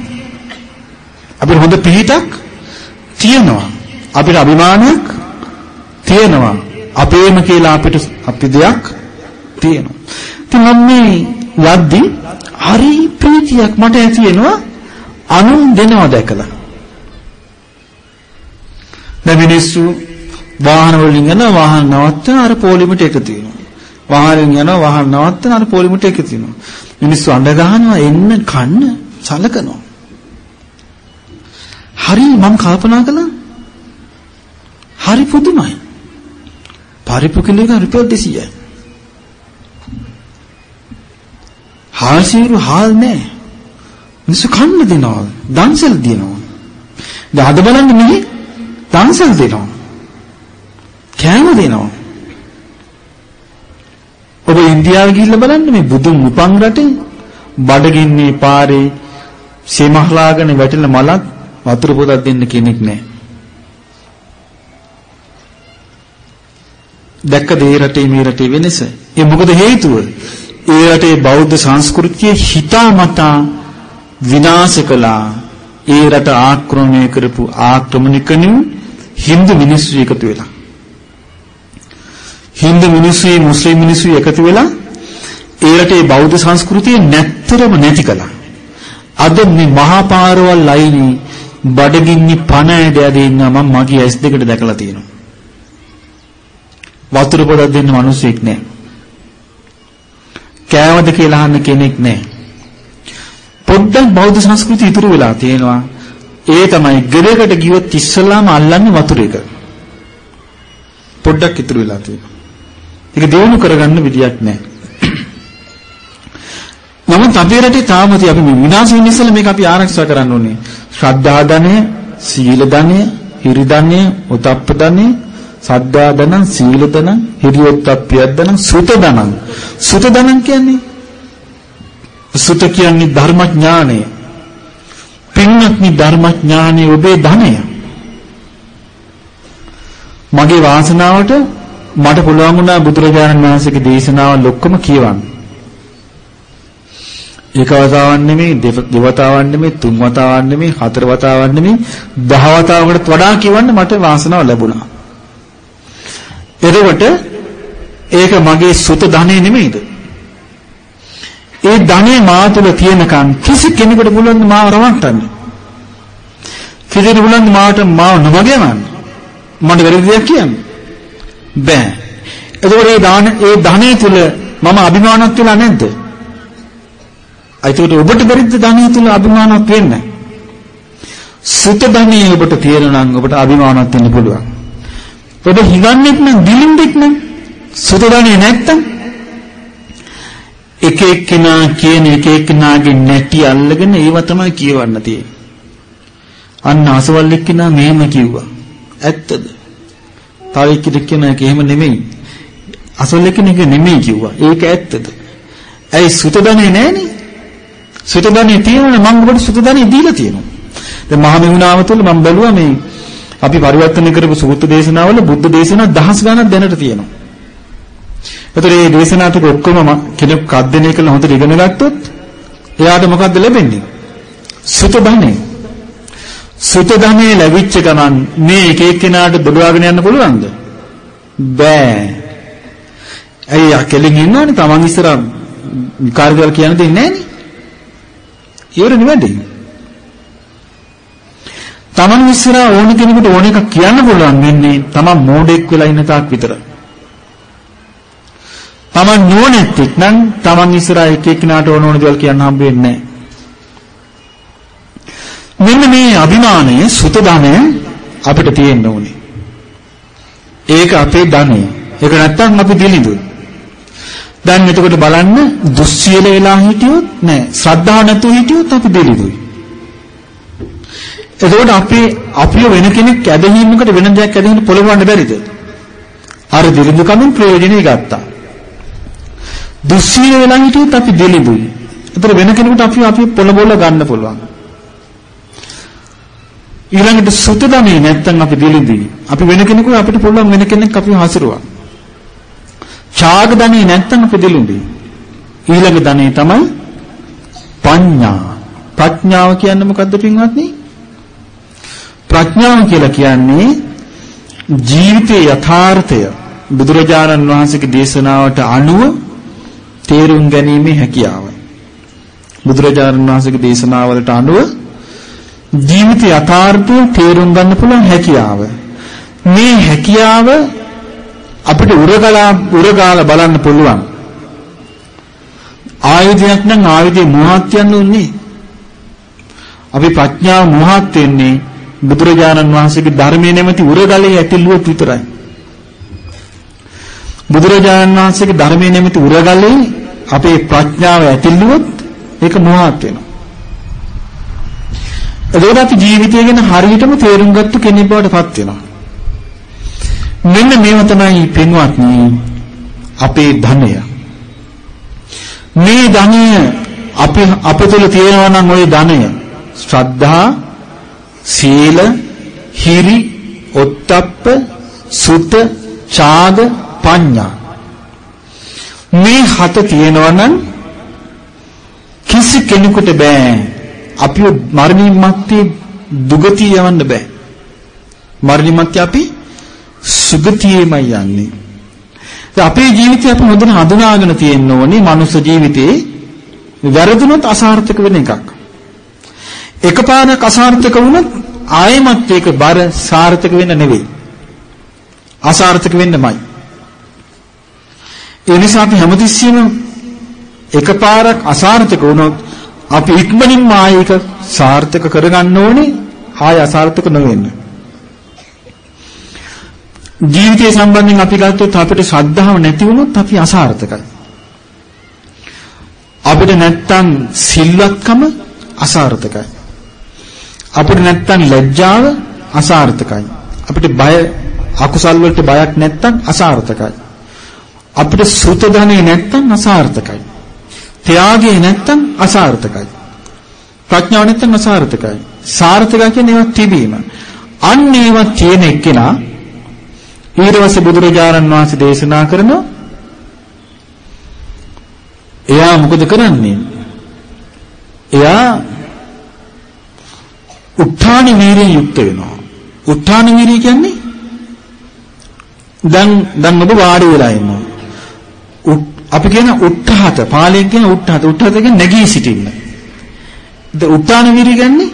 අපිට හොඳ පිහිටක් තියෙනවා. අපිට අභිමානයක් තියෙනවා. අපේම කියලා අපිට අපි දෙයක් තියෙනවා. ඉතින් මම මේ යද්දී හරි ප්‍රීතියක් මට ඇති වෙනවා අනුන් දෙනවා දැකලා. දැන් මිනිස්සු වාහන වලින් යන වාහන නවත්තන අර පොලිමට එකතු වෙනවා. වාහනෙන් යනවා වාහන නවත්තන අර පොලිමට එකතු වෙනවා. මිනිස්සු අඬ ගහනවා එන්න කන්න සලකනවා. හරි මම කල්පනා කළා. හරි පුදුමයි. පරිප්පු කිලෝ එක රුපියල් 200යි. හාල් සීරු හාල් නෑ. මිනිස්සු කන්න දෙනවා. දන්සල් දෙනවා. දැන් අද බලන්න මෙහි දන්සල් දෙනවා. කෑම දෙනවා. ඔබ ඉන්දියාවේ ගිහිල්ලා බලන්න මේ බුදුන් උපන් රටේ බඩගින්නේ පාරේ සීමහලාගෙන වැටෙන මලක් වතුර පොතක් දෙන්න කෙනෙක් නැහැ. දැක්කද ඒ රටේ මේ රටේ වෙනස? ඒ මොකද හේතුව? ඒ රටේ බෞද්ධ සංස්කෘතිය හිතාමතා විනාශ කළා. ඒ රට ආක්‍රමණය කරපු ආක්‍රමණිකණු හින්දු මිනිස්සු එකතු වෙලා. හින්දු මිනිස්සුයි මුස්ලිම් මිනිස්සුයි එකතු වෙලා ඒ රටේ බෞද්ධ සංස්කෘතිය නැත්තරම නැති කළා. අද මේ මහා පාරවල් ලයිනේ බඩගින්නි පණ ඇද ඇද ඉන්නවා මම මගේ ඇස් දෙකට දැකලා තියෙනවා. වතුර පොඩක් දෙන්න මිනිස්සෙක් නැහැ. කෑමද කියලා අහන්න කෙනෙක් නැහැ. පොඩ්ඩක් බෞද්ධ සංස්කෘතිය ඉතුරු වෙලා තියෙනවා. ඒ තමයි ගෙදරකට ගියොත් ඉස්සලාම අල්ලන්නේ වතුර එක. පොඩ්ඩක් ඉතුරු වෙලා තියෙනවා. ඒක දිනු කරගන්න විදියක් නැහැ. නමුත් අපේ රටේ තාම අපි මේ විනාශ වෙන්න ඉස්සෙල්ලා මේක අපි ආරක්ෂා කරන්න ඕනේ. ශ්‍රද්ධා ධනය, සීල ධනය, හිරි ධනය, උතප්ප ධනය, සද්දා ධනං සීල ධනං හිරියොත්ප්පිය ධනං සුත ධනං සුත ධනං කියන්නේ සුත කියන්නේ ධර්මඥානය පින්වත්නි ධර්මඥානය ඔබේ ධනය මගේ වාසනාවට මට පුළුවන් වුණා බුදුරජාණන් වහන්සේගේ දේශනාවල් ඔක්කොම කියවන්න එක වතාවක් නෙමෙයි දෙවතාවක් නෙමෙයි තුන් වතාවක් නෙමෙයි හතර වතාවක් නෙමෙයි දහ වතාවකට වඩා කියවන්න මට වාසනාව ලැබුණා එතකොට ඒක මගේ සුත ධනෙ නෙමෙයිද? ඒ ධනෙ මා තුල තියෙනකන් කිසි කෙනෙකුට පුළුවන් මාව රවට්ටන්න. කිසිට පුළුවන් මාට මාව නොමගයවන්න. මට වැරදි දෙයක් කියන්න. බෑ. එතකොට ඒ දාන ඒ ධනෙ තුල මම අභිමානවත් වෙලා නැද්ද? ඒකට ඔබට බැරිද ධනෙ තුල අභිමානවත් වෙන්න? සුත ධනෙ ඔබට තියෙනවා නම් ඔබට අභිමානවත් වෙන්න පුළුවන්. ඔබ හිඟන්නෙක් නම් දිලින්දෙක් නම් සුත ධනෙ නැත්තම් එක එක්කෙනා කියන එක එක්කෙනාගේ නැටි අල්ලගෙන ඒව තමයි කියවන්න තියෙන්නේ. අන්න අසවල් එක්කෙනා මෙහෙම කිව්වා. ඇත්තද? තව එක්කෙනෙක් එහෙම නෙමෙයි. අසවල් එක්කෙනෙක් නෙමෙයි කිව්වා. ඒක ඇත්තද? ඇයි සුතදනේ නැහනේ? සුතදනේ තියෙනවනේ මම ඔබට සුතදනේ දීලා තියෙනවා. දැන් මහා මෙවුනාව තුළ මම බැලුවා මේ අපි පරිවර්තන කරපු සූත්‍ර දේශනාවල බුද්ධ දේශනා දහස් ගණන් දැනට තියෙනවා. ඒතර මේ දේශනා ටික ඔක්කොම කෙනෙක් අධ්‍යයනය කරලා හොඳට ඉගෙන ගත්තොත් එයාට මොකද්ද ලැබෙන්නේ? සුත ධනෙ. සුත ධනෙ ලැබිච්ච ගමන් මේ එක එක්කෙනාට දොඩවාගෙන යන්න පුළුවන්ද? බෑ. ඇයි යකෙලින් ඉන්නවනේ Taman ඉස්සර කාර්යවල කියන්න දෙන්නේ නෑනේ. ඉවරනේ වැඩේ. Taman ඉස්සර ඕන කෙනෙකුට ඕන එකක් කියන්න පුළුවන් වෙන්නේ Taman මෝඩෙක් වෙලා ඉන්න තාක් විතරයි. Taman නුවණැත්තෙක් නම් Taman ඉස්සරහා එක එක්කිනාට ඕන ඕන දේවල් කියන්න හම්බ වෙන්නේ මෙන්න මේ අභිමානය සුත ධනය අපිට තියෙන්න ඕනේ. ඒක අපේ ධනය. ඒක නැත්තම් අපි දිලිඳුයි. දැන් එතකොට බලන්න දුස්සීල වෙලා හිටියොත් නෑ ශ්‍රද්ධාව නැතුව හිටියොත් අපි දිලිඳුයි. එතකොට අපි අපිව වෙන කෙනෙක් ඇදහිීමකට වෙන දෙයක් ඇදහින්න පොළවන්න බැරිද? අර දිලිඳු කමින් ප්‍රයෝජනෙ ගත්තා. දුස්සීල වෙලා හිටියොත් අපි දෙලිදුයි. ඒතර වෙන කෙනෙකුට අපි අපි පොළබොල ගන්න පුළුවන්. ඊළඟට සුතදමේ නැත්තම් අපි දෙලිදුයි. අපි වෙන කෙනෙකුට අපිට පුළුවන් වෙන කෙනෙක් අපිව හසුරුවා. ඡාග ධනේ නැත්තම් අපි දෙලිදුයි. ඊළඟ ධනේ තමයි පඤ්ඤා. ප්‍රඥාව කියන්නේ මොකද්ද පින්වත්නි? ප්‍රඥාව කියලා කියන්නේ ජීවිතයේ යථාර්ථය බුදුරජාණන් වහන්සේගේ දේශනාවට අනුව තේරුම් ගැනීමේ හැකියාව. බුදුරජාණන් වහන්සේගේ දේශනාවලට අනුව ජීවිත යථාර්ථය තේරුම් ගන්න පුළුවන් හැකියාව. මේ හැකියාව අපිට උරගලා උරගාලා බලන්න පුළුවන්. ආයුධයක් නම් ආයුධේ මොහොත්යන් උන්නේ. අපි ප්‍රඥාව මොහොත් වෙන්නේ බුදුරජාණන් වහන්සේගේ ධර්මයේ නැමැති උරගලේ ඇතිලුව විතරයි. බුදුරජාණන් වහන්සේගේ ධර්මයේ නැමැති උරගලේ අපේ ප්‍රඥාව ඇතිල්ලුවොත් ඒක මොහාත් වෙනවා. එතකොට අපි ජීවිතය ගැන හරියටම තේරුම් ගත්ත කෙනෙක් බවට පත් වෙනවා. මෙන්න මේව තමයි පින්වත්නි අපේ ධනය. මේ ධනය අපි අප තුළ තියෙනවා නම් ওই ධනය ශ්‍රද්ධා, සීල, හිරි, ඔත්තප්ප, සුත, ඡාග, පඤ්ඤා මේ හත තියෙනවා නම් කිසි කෙනෙකුට බෑ අපිව මරණින් මත්තේ දුගතිය යවන්න බෑ. මරණින් මත්තේ අපි සුගතියෙමයි යන්නේ. අපේ ජීවිතය අපි හොඳට හඳුනාගෙන තියෙන්න ඕනේ මනුස්ස ජීවිතේ වැරදුනොත් අසාර්ථක වෙන එකක්. එකපාරක් අසාර්ථක වුණොත් ආයෙමත් ඒක බර සාර්ථක වෙන්න නෙවෙයි. අසාර්ථක වෙන්නමයි. ඒ නිසා අපි හැමතිස්සෙම එකපාරක් අසාර්ථක වුණොත් අපි ඉක්මනින්ම ආයෙක සාර්ථක කරගන්න ඕනේ ආය අසාර්ථක නොවෙන්න. ජීවිතය සම්බන්ධයෙන් අපි ගත්තොත් අපිට ශ්‍රද්ධාව නැති වුණොත් අපි අසාර්ථකයි. අපිට නැත්තම් සිල්වත්කම අසාර්ථකයි. අපිට නැත්තම් ලැජ්ජාව අසාර්ථකයි. අපිට බය අකුසල් වලට බයක් නැත්තම් අසාර්ථකයි. අපිට සුත ධනෙ නැත්තම් අසාර්ථකයි. ත්‍යාගය නැත්තම් අසාර්ථකයි. ප්‍රඥාව නැත්තම් අසාර්ථකයි. සාර්ථකයි කියන්නේ ඒවා තිබීම. අන්න ඒවා තියෙන එක්කෙනා ඊළඟ බුදුරජාණන් වහන්සේ දේශනා කරනවා එයා මොකද කරන්නේ? එයා උත්ථාන වීරිය යුක්ත වෙනවා. උත්ථාන වීරිය කියන්නේ දැන් දැන් ඔබ වාඩි වෙලා ඉන්නවා. අපි කියන උත්හත පාලියෙන් කියන උත්හත උත්හත කියන්නේ නැගී සිටින්න. ද උත්තාන වීරිය කියන්නේ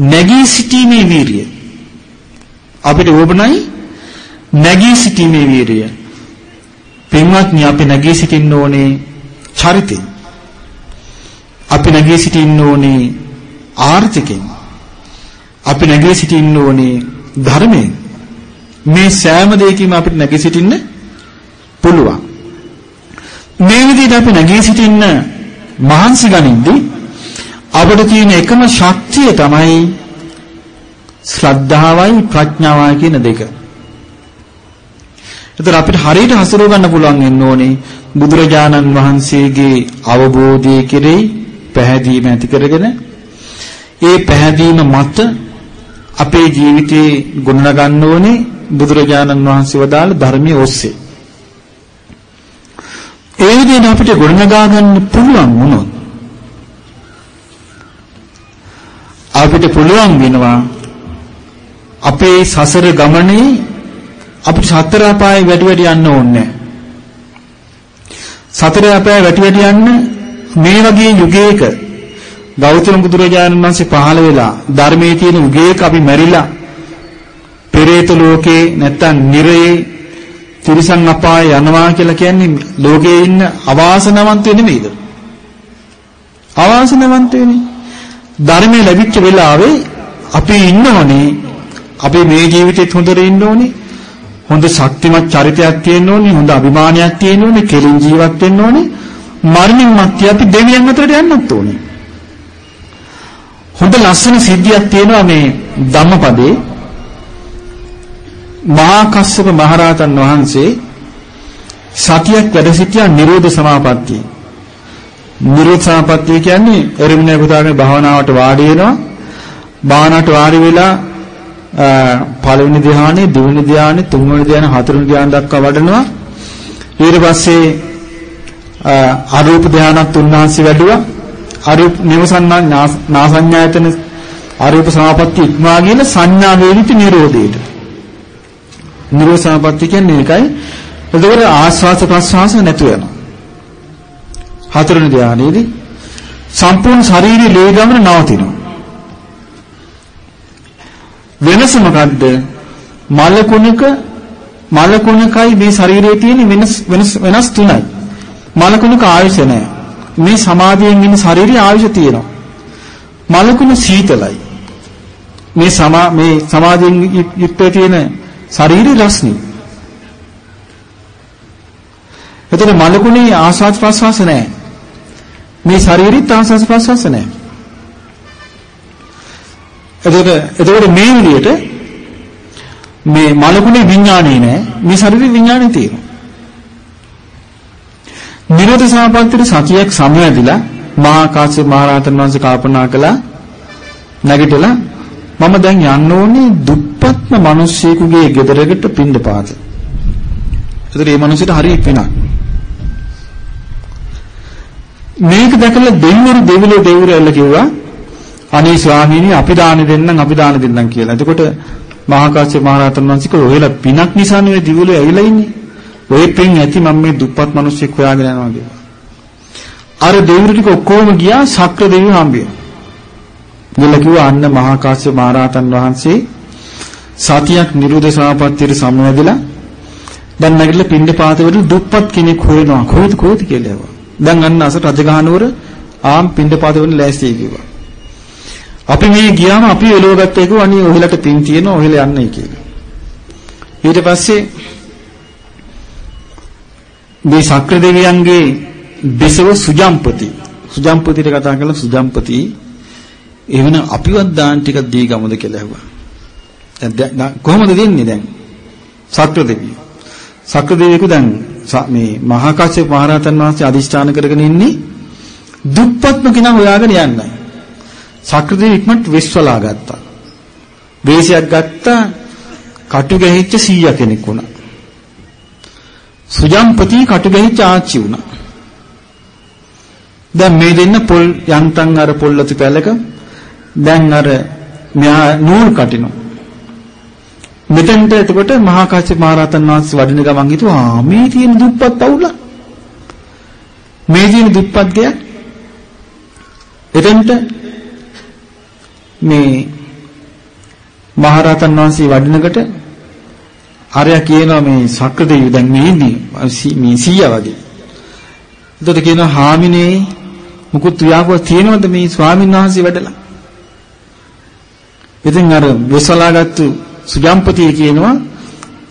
නැගී සිටීමේ වීරිය. අපිට ඕබනයි නැගී සිටීමේ වීරිය. පින්වත්නි අපි නැගී සිටින්න ඕනේ චරිතෙන්. අපි නැගී සිටින්න ඕනේ ආර්ථිකෙන්. අපි නැගී සිටින්න ඕනේ ධර්මයෙන්. මේ සෑම දෙයකින්ම අපිට නැගී සිටින්න පුළුවන්. මේ විදිහට අපි නැගී සිටින්න මහන්සි ගනිද්දී අපිට තියෙන එකම ශක්තිය තමයි ශ්‍රද්ධාවයි ප්‍රඥාවයි කියන දෙක. එතකොට අපිට හරියට හසුරව ගන්න පුළුවන් වෙන්න ඕනේ බුදුරජාණන් වහන්සේගේ අවබෝධය කෙරෙහි පැහැදීම ඇති කරගෙන ඒ පැහැදීම මත අපේ ජීවිතේ ගොඩනගා ගන්න ඕනේ බුදුරජාණන් වහන්සේ වදාළ ධර්මයේ ඔස්සේ. ඒ විදිහට අපිට ගොඩනගා ගන්න පුළුවන් වුණොත් අපිට පුළුවන් වෙනවා අපේ සසර ගමනේ අපිට සතර අපායේ වැඩි වැඩි යන්න ඕනේ. සතර අපායේ වැඩි වැඩි යන්න මේ වගේ යුගයක ගෞතම බුදුරජාණන් වහන්සේ පහළ වෙලා ධර්මයේ තියෙන යුගයක අපි මැරිලා පෙරේත ලෝකේ නැත්තම් නිරයේ තිරිසන් අපායේ යනවා කියලා කියන්නේ ලෝකේ ඉන්න අවාසනාවන්තය නෙමෙයිද? අවාසනාවන්තය නෙමෙයි. ධර්මයේ ලැබිච්ච වෙලාවේ අපි ඉන්නෝනේ අපි මේ ජීවිතේත් හොඳට ඉන්න ඕනේ. හොඳ ශක්තිමත් චරිතයක් තියෙන්න ඕනේ, හොඳ අභිමානයක් තියෙන්න ඕනේ, කෙලින් ජීවත් වෙන්න ඕනේ. මරණින් මත්තේ අපි දෙවියන් අතරට යන්නත් ඕනේ. හොඳ ලස්සන සිද්ධියක් තියෙනවා මේ ධම්මපදේ. මහා කස්සප මහරහතන් වහන්සේ සතියක් වැඩ සිටියා නිරෝධ සමාපත්තියේ. නිරෝධ සමාපත්තිය කියන්නේ එරිමිනේ පුතාගේ භාවනාවට වාඩි වෙනවා. භාවනාවට වාඩි වෙලා පළවෙනි ධ්‍යානෙ, දෙවෙනි ධ්‍යානෙ, තුන්වෙනි ධ්‍යානෙ, හතරවෙනි ධ්‍යාන දක්වා වඩනවා. ඊට පස්සේ අරූප ධ්‍යානත් උන්වහන්සේ වැඩුවා. අරූප නිවසන්නා නාසඤ්ඤායතන අරූප සමාපatti ඉක්මවා ගින සංඥා වේවිත නිරෝධයට. නිරෝධ සමාපatti කියන්නේ ඒකයි. එතකොට ආස්වාස ප්‍රස්වාස නැතු වෙනවා. හතරවෙනි ධ්‍යානයේදී සම්පූර්ණ ශාරීරික ලේ ගමන නවතිනවා. වෙනස මොකද්ද? මලකුණක මලකුණකයි මේ ශරීරයේ තියෙන වෙනස් වෙනස් වෙනස් තුනයි. මලකුණක ආයුෂ නැහැ. මේ සමාධියෙන් ඉන්න ශරීරයේ ආයුෂ තියෙනවා. මලකුණ සීතලයි. මේ සමා මේ සමාධියෙන් යුක්ත තියෙන ශරීරය රස්නි. එතන මලකුණේ ආස්වාද ප්‍රසවාස නැහැ. මේ ශරීරෙත් ආස්වාද ප්‍රසවාස නැහැ. එතකොට එතකොට මේ විදිහට මේ මලකුණේ විඥානේ නැහැ. මේ ශරීරේ විඥානේ තියෙනවා. නිරෝධ සමාපත්තියේ සතියක් සමවැදිලා මහා කාශ්‍යප මහ රහතන් වහන්සේ කල්පනා කළා නැගිටලා මම දැන් යන්න ඕනේ දුප්පත්ම මිනිස්සෙකුගේ ගෙදරකට පින්දපාත. ඒතර මේ මිනිස්සුන්ට හරි පිනක්. මේක දැකලා දෙවිවරු දෙවිලෝ දෙවිවරු එල්ල කිව්වා අනේ ස්වාමීනි අපි දාන දෙන්නම් අපි දාන දෙන්නම් කියලා. එතකොට මහා කාශ්‍යප මහ රහතන් වහන්සේ කිව්වා ඔයලා පිනක් නිසා නෙවෙයි දිවුලේ ඇවිල්ලා ඉන්නේ. ඔය පින් ඇති මම මේ දුප්පත් මිනිස්සෙක් හොයාගෙන යනවා කියලා. අර දෙවිවරු ටික ඔක්කොම ගියා ශක්‍ර දෙවියන් හම්බිය. ගිහලා කිව්වා අන්න මහා කාශ්‍යප මහ රහතන් වහන්සේ සතියක් නිරෝධ සමාපත්තියට සමවැදලා දැන් නැගිටලා පින්ඩ පාතවල දුප්පත් කෙනෙක් හොයනවා කොහෙද කොහෙද කියලා ඇහුවා. දැන් අන්න අස රජගහනුවර ආම් පින්ඩ පාතවල ලෑස්ති කිව්වා. අපි මේ ගියාම අපි එළව ගත්ත එක අනේ ඔහෙලට පින් තියෙනවා ඔහෙල යන්නයි කියලා. ඊට පස්සේ මේ ශක්‍ර දෙවියන්ගේ බිසව සුජම්පති සුජම්පතිට කතා කළා සුජම්පති එවන අපිවත් දාන ටිකක් දී ගමුද කියලා ඇහුවා. දැන් කොහොමද දෙන්නේ දැන්? ශක්‍ර දෙවියෝ. ශක්‍ර දෙවියෙකු දැන් මේ මහා කාශ්‍යප මහ රහතන් වහන්සේ අදිෂ්ඨාන කරගෙන ඉන්නේ දුප්පත්ම කෙනා හොයාගෙන යන්නයි. සක්‍රදේව ඉක්මනට විශ්වලා ගත්තා. වේශයක් ගත්තා කටු ගැහිච්ච 100 කෙනෙක් වුණා. සුජම්පති කටු ගැහිච්ච ආච්චි වුණා. දැන් මේ දෙන්න පොල් යන්තම් අර පොල්ලතු පැලක දැන් අර මෙහා නූල් කටිනවා. මෙතෙන්ට එතකොට මහා කාශ්‍යප මහ රහතන් වහන්සේ වඩින ගමන් හිතුවා මේ තියෙන දුප්පත් අවුල. මේ තියෙන දුප්පත් ගයක්. එතෙන්ට මේ මහරහතන් වහන්සේ වඩිනකොට ආර්ය කියනවා මේ සක්‍රදේවි දැන් මේ ඉන්නේ මේ සීයා වගේ. එතකොට කියනවා හාමිනේ මුකුත් ක්‍රියාවක් තියෙනවද මේ ස්වාමීන් වහන්සේ වැඩලා? ඉතින් අර වෙසලාගත්තු සුජම්පතිය කියනවා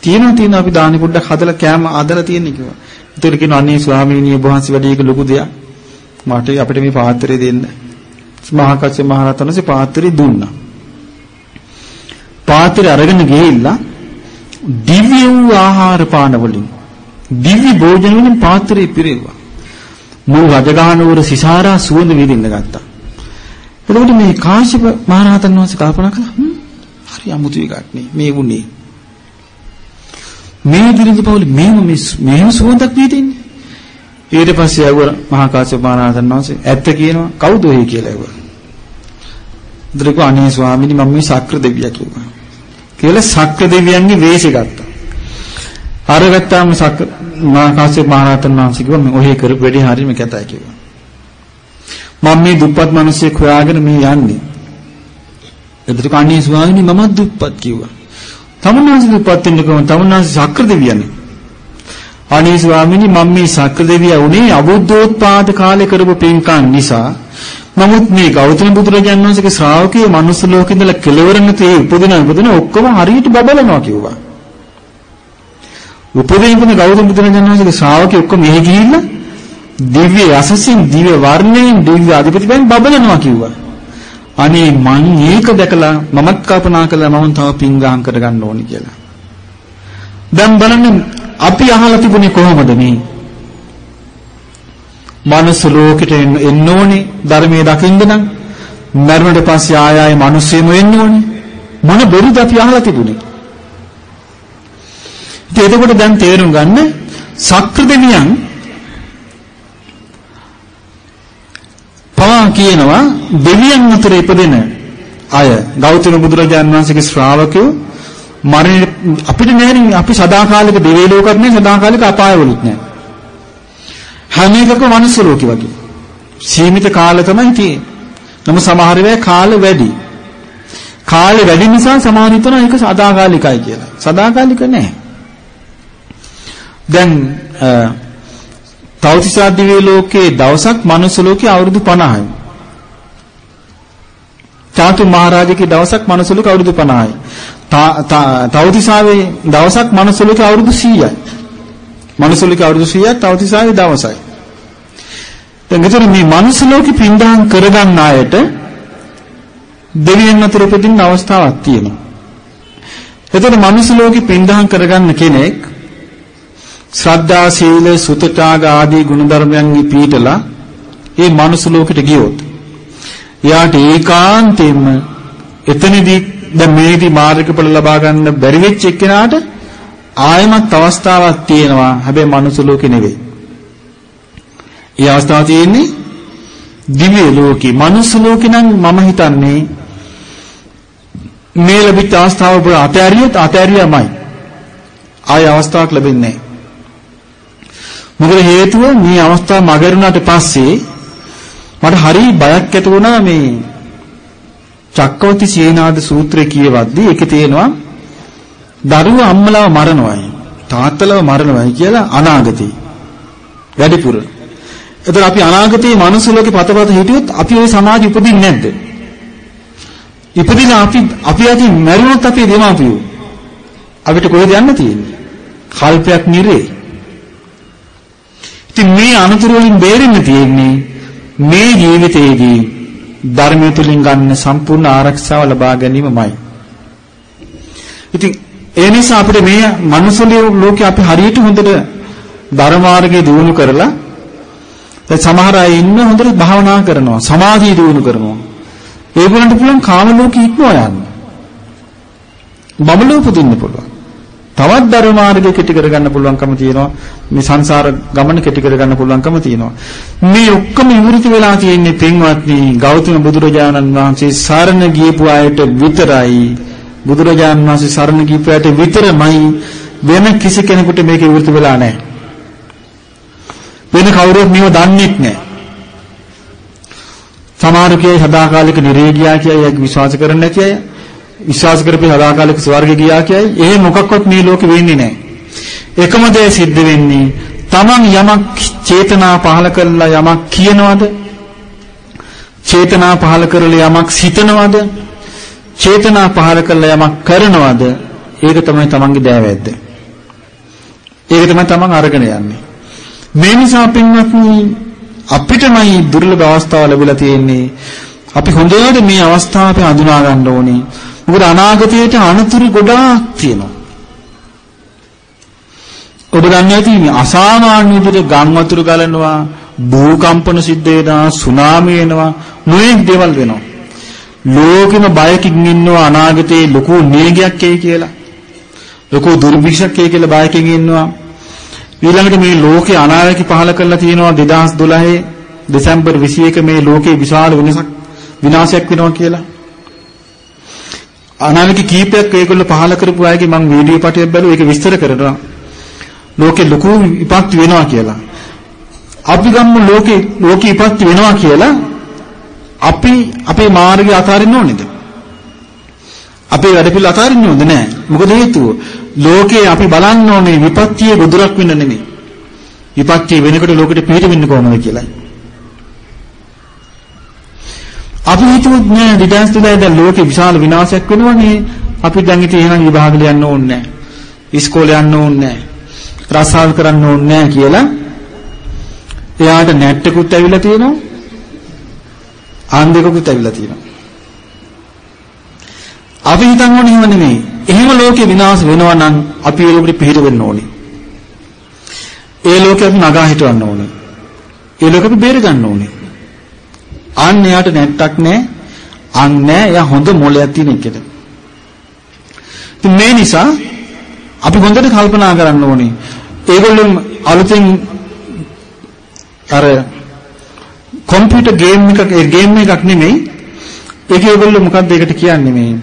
තියෙනවා තියෙනවා අපි දානි පොඩ්ඩක් හදලා කෑම ආදලා තියෙන්නේ කිව්වා. ඒතකොට කියනවා අනේ ස්වාමීනි ඔබ වහන්සේ වැඩි එක ලොකු දෙයක්. මට අපිට මේ පාත්‍රය දෙන්න. මහා කච්ච මහ රහතන් වහන්සේ පාත්‍රය දුන්නා. පාත්‍රය අරගෙන ගිහිල්ලා දිව්‍ය වූ ආහාර පාන වලින් දිව්‍ය භෝජන වලින් පාත්‍රය පිරෙව්වා. මුළු රජගහනුවර සිසාරා සුවඳ විඳින්න ගත්තා. එතකොට මේ කාශ්‍යප මහ රහතන් වහන්සේ කල්පනා කළා හරි අමුතු එකක් නේ මේ වුණේ. මේ දිරිඳ පවුල මේම මේම සුවඳක් විඳින්නේ. ඊට පස්සේ ඇහුවා මහා කාශ්‍යප මහ රහතන් වහන්සේ ඇත්ත කියනවා කවුද ඔය කියලා ඇහුවා. ඉදිරියක අනේ ස්වාමීනි මම මේ ශක්‍ර දෙවියා කිව්වා. කියලා ශක්‍ර දෙවියන්ගේ වේශය ගත්තා. අර ගත්තාම ශක්‍ර මහා කාශ්‍යප මහ රහතන් වහන්සේ කිව්වා මම ඔහේ කරපු වැඩේ හරියම කැතයි කිව්වා. මම මේ දුප්පත් මිනිස්සෙක් හොයාගෙන මේ යන්නේ. එදිට කන්නේ ස්වාමීනි මමත් දුප්පත් කිව්වා. තමුන්නාන්සේ දුප්පත් වෙන්න කොහොමද? තමුන්නාන්සේ ශක්‍ර දෙවියනේ. අනේ ස්වාමීනි මම මේ ශක්‍ර දෙවියා උනේ අබුද්ධෝත්පාද කාලේ කරපු පින්කම් නිසා නමුත් මේ ගෞතම බුදුරජාණන් වහන්සේගේ ශ්‍රාවකයෝ මනුස්ස ලෝකෙ ඉඳලා කෙලවර නැති උපදින උපදින ඔක්කොම හරියට බබලනවා කිව්වා. උපදින උපදින ගෞතම බුදුරජාණන් වහන්සේගේ ශ්‍රාවකයෝ ඔක්කොම එහි ගිහිල්ලා දිව්‍ය යසසින් දිව්‍ය වර්ණයෙන් දිව්‍ය අධිපතියන් බබලනවා කිව්වා. අනේ මං ඒක දැකලා මමත් කල්පනා කළා මම තව පිංගාම් කරගන්න ඕනි කියලා. දැන් බලන්න අපි අහලා තිබුණේ කොහොමද මේ? මනුස්ස ලෝකෙට එන්න ඕනේ ධර්මයේ දකින්න නම් මරණයට පස්සේ ආය ආය මිනිස්සෙම වෙන්න ඕනේ. මොන බොරුද අපි අහලා තිබුණේ? ඉතින් එතකොට දැන් තේරුම් ගන්න සක්‍ර දෙවියන් කියනවා දෙවියන් අතර ඉපදෙන අය. ගෞතම බුදුරජාණන් වහන්සේගේ ශ්‍රාවකයෝ මරණ අපිට නෑනේ. අපි සදාකාලික දෙවියෝ ලෝකත් නෑ සදාකාලික අපායවලුත් නෑ. හැම එකකම මනුස්ස ලෝකෙ වගේ. සීමිත කාලය තමයි තියෙන්නේ. නමුත් සමහර වෙලාවට කාලෙ වැඩි. කාලෙ වැඩි නිසා සමහර හිතනවා ඒක සදාකාලිකයි කියලා. සදාකාලික නෑ. දැන් තවතිසා දිව්‍ය ලෝකයේ දවසක් මනුස්ස ලෝකයේ අවුරුදු 50යි. චාතු මහරජගේ දවසක් මනුස්ස ලෝකයේ අවුරුදු 50යි. තවතිසාවේ දවසක් මනුස්ස ලෝකයේ අවුරුදු 100යි. මනුස්ස ලෝකයේ අවුරුදු 100ක් තවතිසාවේ දවසයි. දැන් මෙතන මේ මනුස්ස ලෝකෙ පින්දාම් කරගන්න අයට දෙවියන් අතර උපදින්න අවස්ථාවක් තියෙනවා. එතකොට මනුස්ස ලෝකෙ පින්දාම් කරගන්න කෙනෙක් ශ්‍රද්ධා සීල සුතතාග ආදී ගුණධර්මයන්ගේ පීඨලා ඒ මනුස්ස ලෝකෙට ගියොත් එයාට ඒකාන්තයෙන්ම එතනදී දැන් මේදී මාර්ගඵල ලබා ගන්න බැරි වෙච්ච එක්කෙනාට ආයමත් අවස්ථාවක් තියෙනවා හැබැයි මනුස්ස ලෝකේ නෙවෙයි. ඒ අවස්ථාව තියෙන්නේ දිව්‍ය ලෝකේ. මනුස්ස ලෝකේ නම් මම හිතන්නේ මේ ලැබිච්ච අවස්ථාව පුර අතෑරියොත් අතෑරියමයි. ආය අවස්ථාවක් ලැබෙන්නේ නැහැ. මොකද හේතුව මේ අවස්ථාව මගරුණාට පස්සේ මට හරි බයක් ඇති වුණා මේ චක්කවති සීනාද සූත්‍රය කියවද්දී ඒකේ තියෙනවා දරුවා අම්මලාව මරනවායි තාත්තලාව මරනවායි කියලා අනාගතේ වැඩිපුර. එතකොට අපි අනාගතේ මනුස්ස ලෝකේ පතපත හිටියොත් අපි ওই සමාජෙ උපදින්නේ නැද්ද? ඉපදින අපි අපි අතින් මැරුණොත් අපේ දෙමාපියෝ අපිට කොහෙද යන්න තියෙන්නේ? කල්පයක් නිරේ. ඉතින් මේ අනතුරු වලින් බේරෙන්න තියෙන්නේ මේ ජීවිතයේදී ධර්මය තුලින් ගන්න සම්පූර්ණ ආරක්ෂාව ලබා ගැනීමමයි. ඉතින් ඒ නිසා අපිට මේ මනුස්ස ලෝකේ අපි හරියට හොඳට ධර්ම මාර්ගයේ දියුණු කරලා දැන් සමහර අය ඉන්න හොඳට භාවනා කරනවා සමාධිය දියුණු කරනවා ඒගොල්ලන්ට පුළුවන් කාම ලෝකෙ ඉක්මව යන්න. බබලෝ පුදින්න පුළුවන්. තවත් ධර්ම මාර්ගය කෙටි කරගන්න පුළුවන්කම තියෙනවා. මේ සංසාර ගමන කෙටි කරගන්න පුළුවන්කම තියෙනවා. මේ ඔක්කොම ඉවෘති වෙලා තියෙන්නේ පින්වත්නි ගෞතම බුදුරජාණන් වහන්සේ සරණ ගියපු අයට විතරයි. බුදුරජාණන් වහන්සේ සරණ ගියපු අයට විතරමයි වෙන කිසි කෙනෙකුට මේක ඉවෘති වෙලා නැහැ. වෙන කවුරුත් මේව දන්නේ නැහැ. සමහර කේ සදාකාලික නිරේගියා කියයි විශ්වාස කරන්නේ නැති අය විශ්වාස කරපේ සදාකාලික ස්වර්ගය ගියා කියයි එහෙ මොකක්වත් මේ ලෝකෙ වෙන්නේ නැහැ. එකම දේ සිද්ධ වෙන්නේ Taman යමක් චේතනා පහල කරලා යමක් කියනවද? චේතනා පහල කරලා යමක් සිතනවද? චේතනා පහල කරලා යමක් කරනවද? ඒක තමයි Tamanගේ දෑවැද්ද. ඒක තමයි Taman අරගෙන යන්නේ. මේ නිසා පින්වත්නි අපිටමයි දුර්ලභ අවස්ථාව ලැබිලා තියෙන්නේ. අපි හොඳට මේ අවස්ථාව අපි හඳුනා ගන්න ඕනේ. මොකද අනාගතයට අනතුරු ගොඩාක් තියෙනවා. ඔබ දන්නේ නැති මේ අසාමාන්‍ය විදිහට ගම් වතුර ගලනවා, භූකම්පන සිද්ධ වෙනවා, සුනාමි වෙනවා, නොයෙක් දේවල් වෙනවා. ලෝකෙම බයකින් ඉන්නවා අනාගතේ ලොකු නේගයක් එයි කියලා. ලොකු දුර්භික්ෂයක් එයි කියලා බයකින් ඉන්නවා. ඊළඟට මේ ලෝකේ අනාවැකි පහල කරලා තියෙනවා 2012 දෙසැම්බර් 21 මේ ලෝකේ විශාල වෙනසක් විනාශයක් වෙනවා කියලා. අනාවැකි කීපයක් ඒගොල්ලෝ පහල කරපු අයගේ මම වීඩියෝ පටයක් බැලුවා ඒක විස්තර කරනවා. ලෝකේ ලොකු විපත්ති වෙනවා කියලා. අපි ගම්මු ලෝකේ ලෝකේ විපත්ති වෙනවා කියලා අපි අපේ මාර්ගය අතාරින්න ඕනේද? අපේ වැඩ පිළිවෙල අතාරින්න ඕනද නැහැ. මොකද හේතුව ලෝකේ අපි බලන්න ඕනේ විපත්තියේ ගොදුරක් වෙන්න නෙමෙයි. විපත්තිය වෙනකොට ලෝකෙට පිට වෙන්නේ කොහොමද කියලා. අපි හිතුවොත් නෑ 2000 දැන් ලෝකේ විශාල විනාශයක් වෙනවනේ. අපි දැන් ඉතින් එහෙනම් විභාග ලියන්න ඕනේ නෑ. ඉස්කෝලේ යන්න ඕනේ නෑ. රසායන කරන්න ඕනේ නෑ කියලා එයාට නැට්ටකුත් ඇවිල්ලා තියෙනවා. ආන්දේකකුත් ඇවිල්ලා තියෙනවා. අපි හිතන් ඕනේ එහෙම නෙමෙයි. එහෙම ලෝකේ විනාශ වෙනවා නම් අපි ඒ ලෝකෙට පිළිහිර වෙන්න ඕනේ. ඒ ලෝකෙ අපි නගා හිටවන්න ඕනේ. ඒ ලෝකෙ අපි බේර ගන්න ඕනේ. අන්න එයාට නැට්ටක් නැහැ. අන් නැහැ. එයා හොඳ මොලයක් තියෙන එකට. ඉතින් මේ නිසා අපි හොඳට කල්පනා කරන්න ඕනේ. ඒගොල්ලෝ අලුතෙන් අර කම්පියුටර් ගේම් එකක් ඒ ගේම් එකක් නෙමෙයි. ඒක ඒගොල්ලෝ මොකක්ද ඒකට කියන්නේ මේ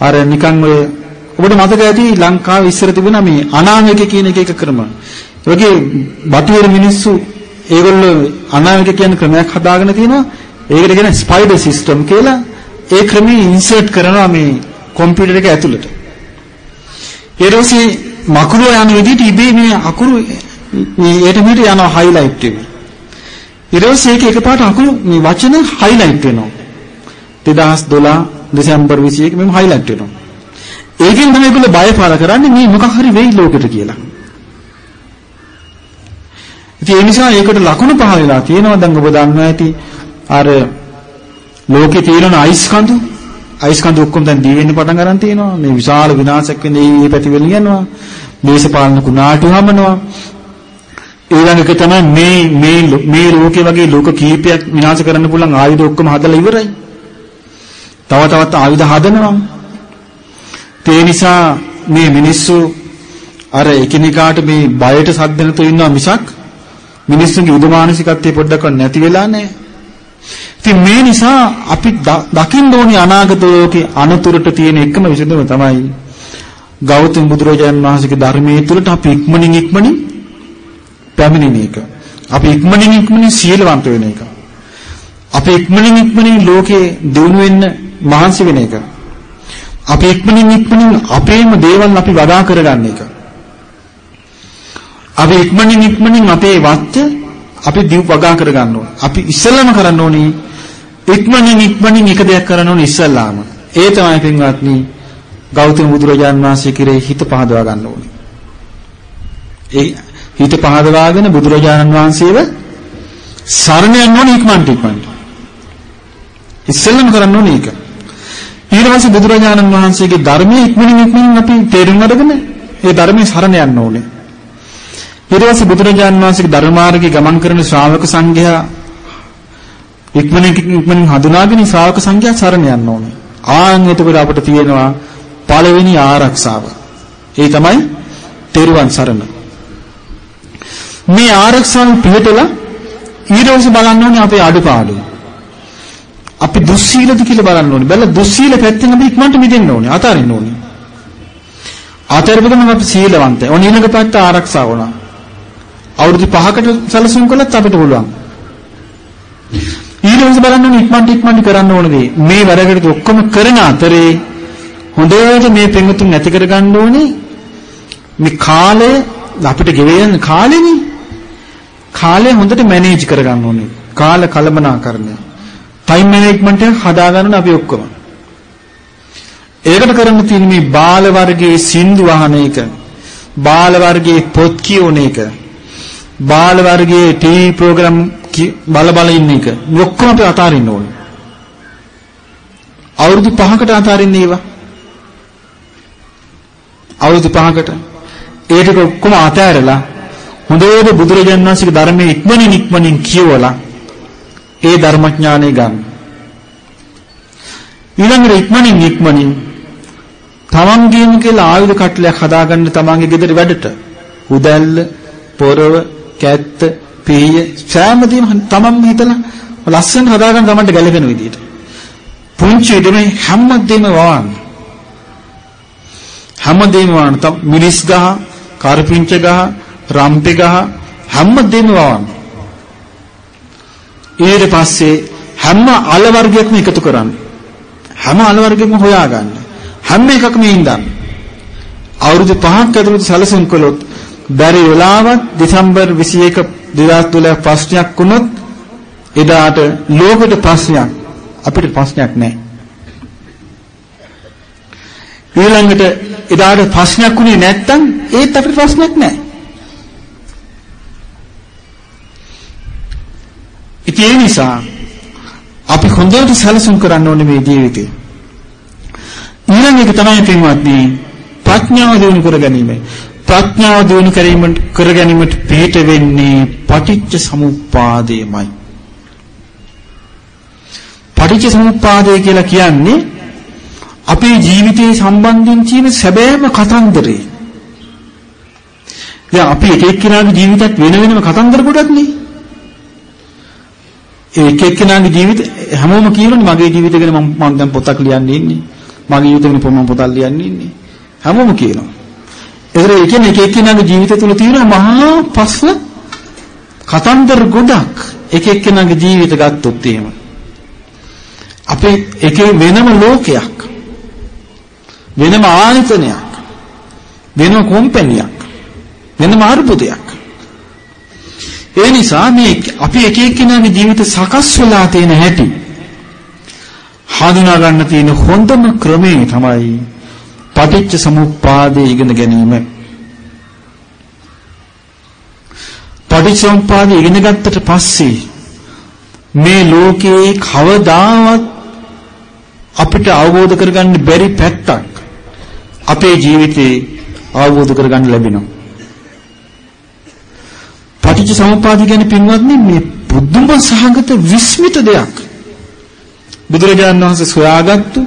අර නිකන් ඔය ඔබට මතක ඇති ලංකාවේ ඉස්සර තිබුණා මේ අනාමික කියන එක එක ක්‍රම. ඒ වගේ බටහිර මිනිස්සු ඒගොල්ලෝ අනාමික කියන ක්‍රමයක් හදාගෙන තිනවා. ඒකට කියන ස්පයිඩර් සිස්ටම් කියලා. ඒ ක්‍රමී ඉන්සර්ට් කරනවා මේ කම්පියුටර් එක ඇතුළට. ඊට පස්සේ මකුළු යන විදිහට ඉබේ මේ අකුරු මේ ඒට මෙහෙට යනවා හයිලයිට් එක. ඊට පස්සේ ඒක එකපාරට අකුරු මේ වචන හයිලයිට් වෙනවා. 2012 දෙසැම්බර් 21 මෙම හයිලයිට් වෙනවා. ඒකෙන් තමයි ඒගොල්ලෝ බය පාල කරන්නේ මේ මොකක් හරි වෙයි ලෝකෙට කියලා. ඉතින් ඒ නිසා ඒකට ලකුණු පහ වෙලා තියෙනවා. දැන් ඔබ දන්නවා ඇති අර ලෝකේ තියෙන අයිස් කඳු අයිස් කඳු ඔක්කොම දැන් දී වෙන්න පටන් ගන්න තියෙනවා. මේ විශාල විනාශයක් වෙන්නේ මේ පැති වලින් යනවා. දේශපාලන කුණාටු හමනවා. ඊළඟ එක තමයි මේ මේ මේ ලෝකේ වගේ ලෝක කීපයක් විනාශ කරන්න පුළුවන් ආයුධ ඔක්කොම හදලා ඉවරයි. තව තවත් ආයුධ හදනවා. ඒ නිසා මේ මිනිස්සු අර එකිනෙකාට මේ බයට සද්ද නැතුව ඉන්නවා මිසක් මිනිස්සුන්ගේ උදමානසිකත්වයේ පොඩ්ඩක් නැති වෙලා නැහැ. ඉතින් මේ නිසා අපි දකින්න ඕනි අනාගත ලෝකේ අනතුරට තියෙන එකම විසඳුම තමයි ගෞතම බුදුරජාණන් වහන්සේගේ ධර්මයේ තුලට අපි ඉක්මනින් ඉක්මනින් පැමිණෙන එක. අපි ඉක්මනින් ඉක්මනින් සීලවන්ත වෙන එක. අපි ඉක්මනින් ඉක්මනින් ලෝකේ දිනු වෙන්න මහන්සි වෙන එක. අපි ඉක්මනින් ඉක්මනින් අපේම දේවල් අපි වඩා කරගන්න එක. අපි ඉක්මනින් ඉක්මනින් අපේ වත්ත අපි දිව් වගා කරගන්න ඕන. අපි ඉස්සෙල්ලාම කරන්න ඕනේ ඉක්මනින් ඉක්මනින් එක දෙයක් කරන්න ඕනේ ඉස්සෙල්ලාම. ඒ තමයි පින්වත්නි ගෞතම බුදුරජාන් වහන්සේ කිරේ හිත පහදවා ගන්න ඕනේ. ඒ හිත පහදවාගෙන බුදුරජාණන් වහන්සේව සරණ යන්න ඕනේ ඉක්මනට ඉක්මනට. ඉස්සෙල්ලාම කරන්න ඕනේ ඒක. ඊට පස්සේ බුදුරජාණන් වහන්සේගේ ධර්මයේ ඉක්මනින් ඉක්මනින් අපි තේරුම් අරගෙන ඒ ධර්මයේ සරණ යන්න ඕනේ. ඊට පස්සේ බුදුරජාණන් වහන්සේගේ ධර්ම මාර්ගයේ ගමන් කරන ශ්‍රාවක සංඝයා ඉක්මනින් ඉක්මනින් හඳුනාගෙන ශ්‍රාවක සංඝයා සරණ යන්න ඕනේ. ආන් එතකොට අපිට තියෙනවා පළවෙනි ආරක්ෂාව. ඒ තමයි තෙරුවන් සරණ. මේ ආරක්ෂාව පිළිතලා ඊට පස්සේ බලන්න ඕනේ අපේ අඩුපාඩු. අපි දුස්සීලද කියලා බලන්න ඕනේ. බැලලා දුස්සීල පැත්තෙන් අපි ඉක්මනට මිදෙන්න ඕනේ. අතාරින්න ඕනේ. අතාරිපුවම අපි සීලවන්තයි. ඔන්න ඊළඟ පැත්ත ආරක්ෂා වුණා. අවුරුදු 5කට සැලසුම් කළත් අපිට පුළුවන්. ඊළඟට බලන්න ඕනේ ඉක්මනට ඉක්මනට කරන්න ඕන දේ. මේ වැඩකට ඔක්කොම කරන අතරේ හොඳට මේ පෙඟතුන් නැති කරගන්න ඕනේ. මේ කාලය අපිට ගෙවෙන කාලෙනේ. කාලය හොඳට මැනේජ් කරගන්න ඕනේ. කාල කළමනාකරණය. ටයිම් මැනේජ්මන්ට් එක හදාගන්න අපි ඔක්කොම. ඒකට කරන්න තියෙන මේ බාල වර්ගයේ සින්දු අහන එක. බාල වර්ගයේ පොත් කියවන එක. බාල වර්ගයේ ටීවී ප්‍රෝග්‍රෑම් බල බල ඉන්න එක. මේ ඔක්කොම අපි අතාරින්න ඕනේ. අවුරුදු 5කට අතාරින්න ඒවා. අවුරුදු 5කට ඒ ටික ඔක්කොම අතෑරලා හොඳට බුදුරජාණන් වහන්සේගේ ධර්මයේ ඉක්මනින් ඉක්මනින් කියවලා ඒ ධර්මඥානෙ ගන්න. ඊළඟට ඉක්මනින් ඉක්මනින් තමන්ගේම කියලා ආයුධ කට්ටලයක් හදාගන්න තමන්ගේ ගෙදර වැඩට උදැල්ල, පොරව, කැත්ත, පීය සෑමදීම තමන්ම හිතලා ලස්සන හදාගන්න තමන්ට ගැලපෙන විදියට. පුංචි දෙමේ හැමදේම වවන්න. හැමදේම වවන්න. මිරිස් ගහ, කරපිංච ගහ, රම්පේ ගහ හැමදේම වවන්න. ඊට පස්සේ හැම අල වර්ගයක්ම එකතු කරන්න. හැම අල වර්ගයක්ම හොයාගන්න. හැම එකක්ම ඉඳන්. අවුරුදු 5ක් ඇතුළත සැලසුම් කළොත් බැරි වෙලාවත් දෙසැම්බර් 21 2012 ප්‍රශ්නයක් වුණොත් එදාට ලෝකෙට ප්‍රශ්නයක් අපිට ප්‍රශ්නයක් නැහැ. ඊළඟට එදාට ප්‍රශ්නයක් උනේ නැත්තම් ඒත් අපිට ප්‍රශ්නයක් නැහැ. ඉතින් ඒ නිසා අපි හොඳට සැලසුම් කරන්න ඕනේ මේ ජීවිතේ. ඊළඟ එක තමයි පින්වත්නි ප්‍රඥාව දිනු කර ගැනීම. ප්‍රඥාව දිනු කිරීමට කර ගැනීමට පිට වෙන්නේ පටිච්ච සමුප්පාදයමයි. පටිච්ච සමුප්පාදය කියලා කියන්නේ අපේ ජීවිතයේ සම්බන්ධයෙන් තියෙන සැබෑම කතන්දරේ. දැන් අපි එක එක්කෙනාගේ ජීවිතත් වෙන වෙනම කතන්දර ගොඩක් නේ. ඒ එක එක්කෙනාගේ ජීවිත හැමෝම කියනනේ මගේ ජීවිතය ගැන මම මම දැන් පොතක් ලියන්න ඉන්නේ. මගේ ජීවිතය ගැන මම පොතක් ලියන්න ඉන්නේ. හැමෝම කියනවා. ඒතර ඒ කියන්නේ එක එක්කෙනාගේ ජීවිතය තුළ තියෙන මහා ප්‍රශ්න කතන්දර ගොඩක් එක එක්කෙනාගේ ජීවිත ගත්තොත් එහෙම. අපේ එකේ වෙනම ලෝකයක්. වෙනම ආයතනයක්. වෙනම කම්පැනියක්. වෙනම අර්බුදයක්. ඒ නිසා මේ අපි එක එක්කෙනාගේ ජීවිත සකස් වෙලා තියෙන හැටි හඳුනා ගන්න තියෙන හොඳම ක්‍රමය තමයි පටිච්ච සමුප්පාදය ඉගෙන ගැනීම. පටිච්ච සමුප්පාදය ඉගෙන ගත්තට පස්සේ මේ ලෝකේ කවදාවත් අපිට අවබෝධ කරගන්න බැරි පැත්තක් අපේ ජීවිතේ අවබෝධ කරගන්න ලැබෙනවා. පටිච්ච සමුප්පාදය කියන්නේ පින්වත්නි මේ බුදුම සහගත විස්මිත දෙයක්. බුදුරජාණන් වහන්සේ සොයාගත්තු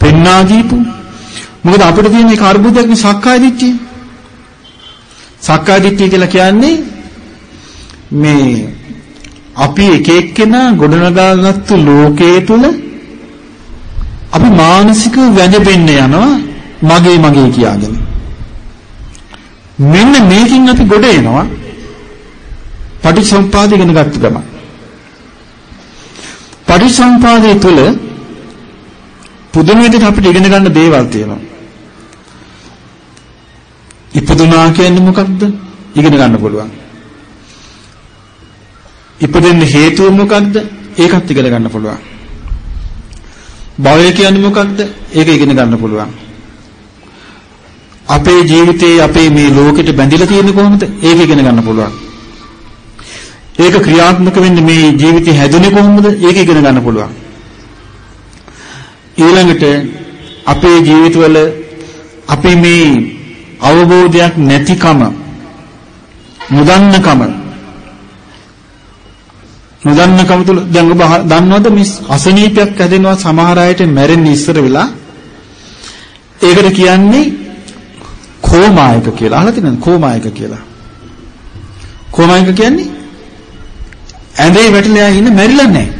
පෙන්වා දීපු මොකද අපිට තියෙන මේ අර්බුදයක් මේ සක්කාය දිට්ඨිය. සක්කාය දිට්ඨිය කියලා කියන්නේ මේ අපි එක එක්කෙනා ගොඩනගාගත්තු ලෝකයේ තුල අපි මානසික වැඳෙන්න යනවා මගේ මගේ කියාගෙන. මෙන්න මේකින් අපි ගොඩ එනවා පටිසම්පාද ඉගෙන ගත්ත ගමන්. පටිසම්පාදයේ තුල පුදුම විදිහට අපිට ඉගෙන ගන්න දේවල් තියෙනවා. ඉපදුනා කියන්නේ මොකක්ද? ඉගෙන ගන්න පුළුවන්. ඉපදෙන්න හේතුව මොකක්ද? ඒකත් ඉගෙන ගන්න පුළුවන්. භවය කියන්නේ මොකක්ද? ඒක ඉගෙන ගන්න පුළුවන්. අපේ ජීවිතේ අපේ මේ ලෝකෙට බැඳිලා තියෙන්නේ කොහොමද? ඒක ඉගෙන ගන්න පුළුවන්. ඒක ක්‍රියාත්මක වෙන්නේ මේ ජීවිතය හැදුනේ කොහොමද? ඒක ඉගෙන ගන්න පුළුවන්. ඊළඟට අපේ ජීවිතවල අපි මේ අවබෝධයක් නැතිකම නොදන්නකම නොදන්නකම තුල දැන් ඔබ දන්නවද මේ අසනීපයක් හැදෙනවා සමහර අයට මැරෙන්න ඉස්සර වෙලා? ඒකට කියන්නේ කෝමායක කියලා. අහලා තියෙනවද කෝමායක කියලා? කෝමායක කියන්නේ ඇඳේ වැටිලා ඉන්න මැරිලා නැහැ.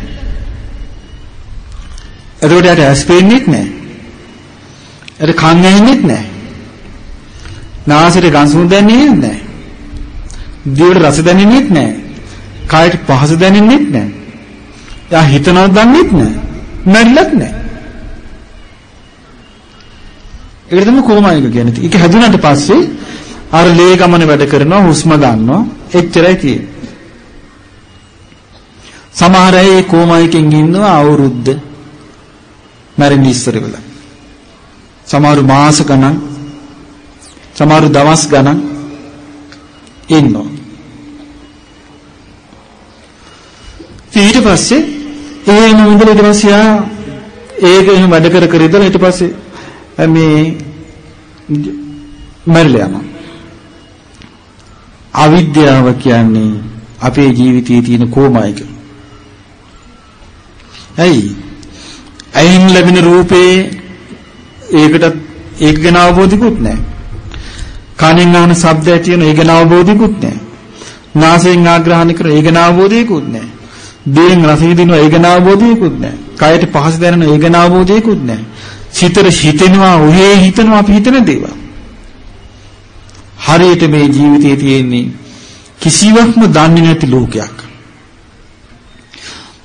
එතකොට යට ඇස් පේන්නේත් නැහැ. එතකොට කන් ඇහෙන්නේත් නැහැ. නාසයට ගඳ දැනෙන්නේ නැහැ. දිවට රස දැනෙන්නේත් නැහැ. කායට පහස දැනෙන්නේත් නැහැ. එයා හිතනවද දන්නේත් නැහැ. මැරිලත් නැහැ. ඒකට තමයි කොමායික කියන්නේ. ඒක හැදුනට පස්සේ අර ලේ ගමන වැඩ කරනවා හුස්ම ගන්නවා එච්චරයි තියෙන්නේ. සමහර අය කොමායිකෙන් ඉන්නවා අවුරුද්ද මැරෙන්න ඉස්සර වෙලා. සමහරු මාස ගණන් සමහරු දවස් ගණන් ඉන්නවා. ඊට පස්සේ එහෙම ඉඳලා ඊට පස්සේ ආ ඒක එහෙම වැඩ කර කර ඉඳලා ඊට පස්සේ මේ මරලා යනවා. අවිද්‍යාව කියන්නේ අපේ ජීවිතයේ තියෙන කොමයික. ඇයි? අයින් ලැබෙන රූපේ ඒකට ඒක ගැන අවබෝධිකුත් නැහැ. කනෙන් අහන ශබ්ද ඇති වෙන ඒ ගැන අවබෝධිකුත් නැහැ. නාසයෙන් ආග්‍රහණය කරන ඒ ගැන අවබෝධයකුත් නැහැ. දේෙන් රස විඳිනවා ඒ ගැන අවබෝධයකුත් නැහැ. කයට පහස දැනෙන ඒ ගැන අවබෝධයකුත් නැහැ. සිතට හිතෙනවා ඔහේ හිතනවා අපි හිතන දේවල්. හරියට මේ ජීවිතයේ තියෙන්නේ කිසිවක්ම දන්නේ නැති ලෝකයක්.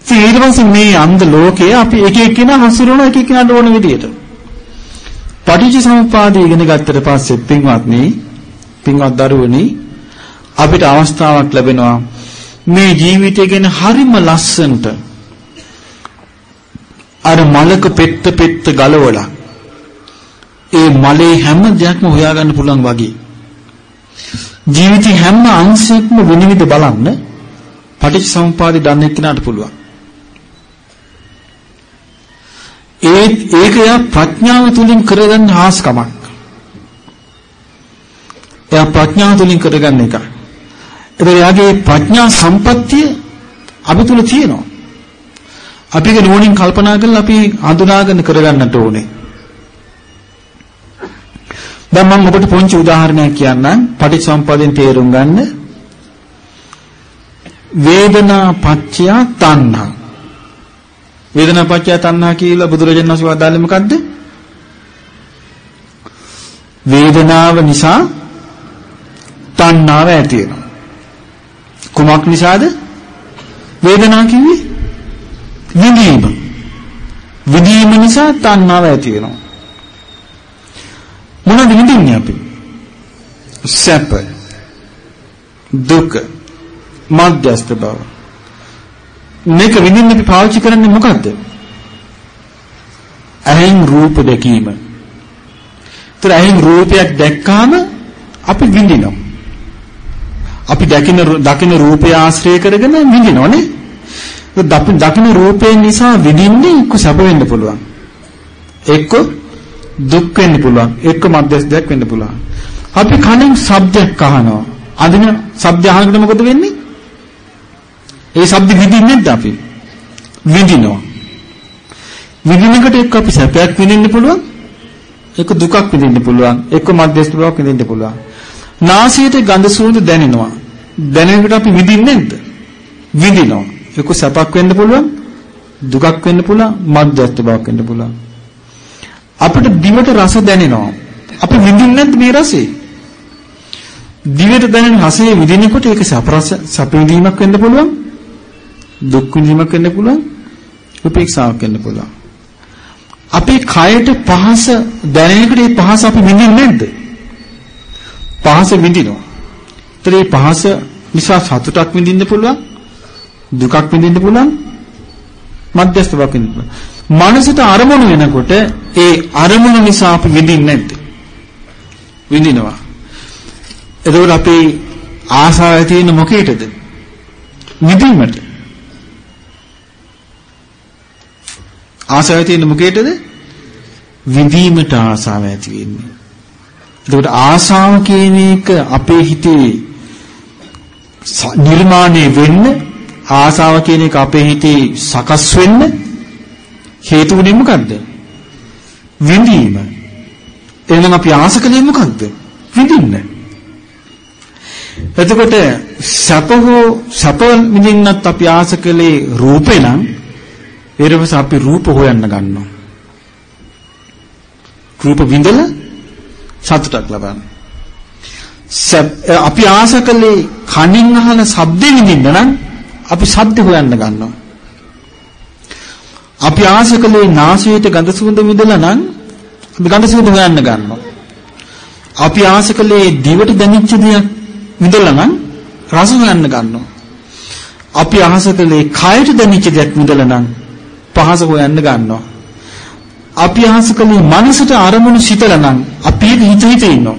ඊට පස්සේ මේ අන්ධ ලෝකයේ අපි එක එක්කෙනා හසුරවන එක එක්කෙනාට ඕන විදියට. පටිච්ච සමුප්පාදය ඉගෙන ගත්තට පස්සේ පින්වත්නි, පින්වත් දරුවනි අපිට අවස්ථාවක් ලැබෙනවා මේ ජීවිතය ගැන හරිම ලස්සනට අර මලක පෙත්ත පෙත්ත ගලවලා ඒ මලේ හැම දෙයක්ම හොයාගන්න පුළුවන් වගේ ජීවිතේ හැම අංශයක්ම විනිවිද බලන්න පටිච්චසමුපාදي දන්න එක්කනට පුළුවන්. ඒ ඒක යා ප්‍රඥාව තුලින් කරගන්න හාස්කමක්. එයා ප්‍රඥාව තුලින් කරගන්න එක. ඒක යාගේ ප්‍රඥා සම්පත්තිය අපි තුල තියෙනවා. අපික නුවණින් කල්පනා කරලා අපි හඳුනාගෙන කරගන්නට ඕනේ. දැන් මම ඔබට පොන්චි උදාහරණයක් කියන්නම් පටිච්චසමුප්පාදයෙන් තේරුම් ගන්න. වේදනා පත්‍ය තණ්හා. වේදනා පත්‍ය තණ්හා කියලා බුදුරජාණන් වහන්සේ වදාළේ මොකද්ද? වේදනාව නිසා තණ්හාව ඇති වෙනවා. කුමක් නිසාද? වේදනාව කිව්වේ විඳීම. විඳීම නිසා තණ්හාව ඇති වෙනවා. මොනවද විඳින්නේ අපි? සැප දුක මධ්‍යස්ථ බව මේක විඳින්න අපි පාවිච්චි කරන්නේ මොකද්ද? ඇහෙන් රූප දැකීම. ඒතර ඇහෙන් රූපයක් දැක්කාම අපි විඳිනවා. අපි දකින දකින රූපය ආශ්‍රය කරගෙන විඳිනවනේ. දකින රූපයෙන් නිසා විඳින්නේ එක්ක සැප වෙන්න පුළුවන්. එක්ක දුක් වෙන්න පුළුවන්. එක්ක මධ්‍යස්ථයක් වෙන්න පුළුවන්. අපි කලින් ශබ්දයක් අහනවා. අදින ශබ්ද අහනකොට මොකද වෙන්නේ? ඒ ශබ්ද විඳින්නේ නැද්ද අපි? විඳිනවා. විඳිනකොට එක්ක අපි සැපයක් විඳින්න පුළුවන්. එක්ක දුකක් විඳින්න පුළුවන්. එක්ක මධ්‍යස්ථ බවක් විඳින්න පුළුවන්. නාසයට ගඳ සුවඳ දැනෙනවා. දැනෙනකොට අපි විඳින්නේ නැද්ද? විඳිනවා. එක්ක සැපක් වෙන්න පුළුවන්. දුකක් වෙන්න පුළුවන්. මධ්‍යස්ථ බවක් වෙන්න පුළුවන්. අපිට දිවට රස දැනෙනවා. අපි විඳින්නේ නැද්ද මේ රසය? දිවට දැනෙන රසය විඳිනකොට ඒක සැප රස සැප විඳීමක් වෙන්න පුළුවන්. දුක් විඳීමක් වෙන්න පුළුවන්. උපේක්ෂාවක් වෙන්න පුළුවන්. අපේ කයට පහස දැනෙනකොට ඒ පහස අපි විඳින්නේ නැද්ද? පහස විඳිනවා. ඒතර මේ පහස නිසා සතුටක් විඳින්න පුළුවන්. දුකක් විඳින්න පුළුවන්. මධ්‍යස්ථ බවක් විඳින්න පුළුවන්. මනසට අරමුණු වෙනකොට ඒ අරමුණු නිසා අපි විඳින්නේ නැද්ද? විඳිනවා. එතකොට අපි ආසාව තියෙන මොකේටද? විඳීමට. ආසාව තියෙන මොකේටද? විඳීමට ආසාව ඇති වෙන්නේ. එතකොට ආසාව කියන එක අපේ හිතේ නිර්මාණය වෙන්න ආසාව කියන එක අපේ හිතේ සකස් වෙන්න හේතු වෙන්නේ මොකද්ද? විඳීම. එහෙනම් අපි ආස කලේ මොකද්ද? විඳින්න. එතකොට සපහෝ සප විඳින්නත් අපි ආස කලේ රූපේ නම් ඊට පස්සේ අපි රූප හොයන්න ගන්නවා. රූප විඳලා සතුටක් ලබන්න. අපි ආස කලේ කනින් අහන ශබ්ද විඳින්න නම් අපි ශබ්ද හොයන්න ගන්නවා. අපි ආශකලේ නාසයට ගඳ සුවඳ විඳලා නම් අපි ගඳ සුවඳ හොයන්න ගන්නවා. අපි ආශකලේ දිවට දැනෙච්ච දෙයක් විඳලා නම් රස හොයන්න ගන්නවා. අපි ආශකලේ කයට දැනෙච්ච දෙයක් විඳලා නම් පහස හොයන්න ගන්නවා. අපි ආශකලේ මනසට අරමුණු සිතලා නම් අපි ඒක හිත හිත ඉන්නවා.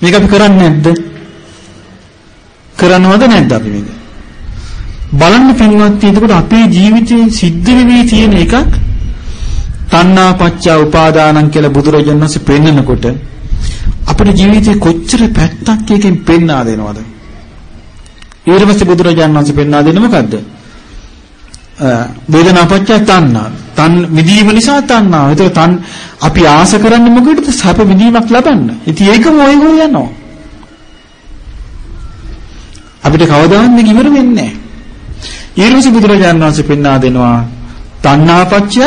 මේක අපි කරන්නේ නැද්ද? කරනවද නැද්ද අපි මේක? බලන්න පින්වත්නි එතකොට අපේ ජීවිතයේ සිද්ධ වෙවි තියෙන එකක් තණ්හා පච්චා උපාදානං කියලා බුදුරජාණන් වහන්සේ පෙන්නකොට අපේ ජීවිතේ කොච්චර පැත්තක් එකකින් පෙන්වා දෙනවද ඊට පස්සේ බුදුරජාණන් වහන්සේ පෙන්වා දෙන්නේ මොකද්ද වේදනා පච්චා තණ්හා. තන් මිදීම නිසා තණ්හා. ඒතර තන් අපි ආස කරන්නේ මොකටද? සැප මිදීමක් ලබන්න. ඉතින් ඒකම ඔය ගොය යනවා. අපිට කවදාවත් මේක ඉවර වෙන්නේ නැහැ. ඊළඟට බුදුරජාණන් වහන්සේ පෙන්වා දෙනවා තණ්හාපච්චය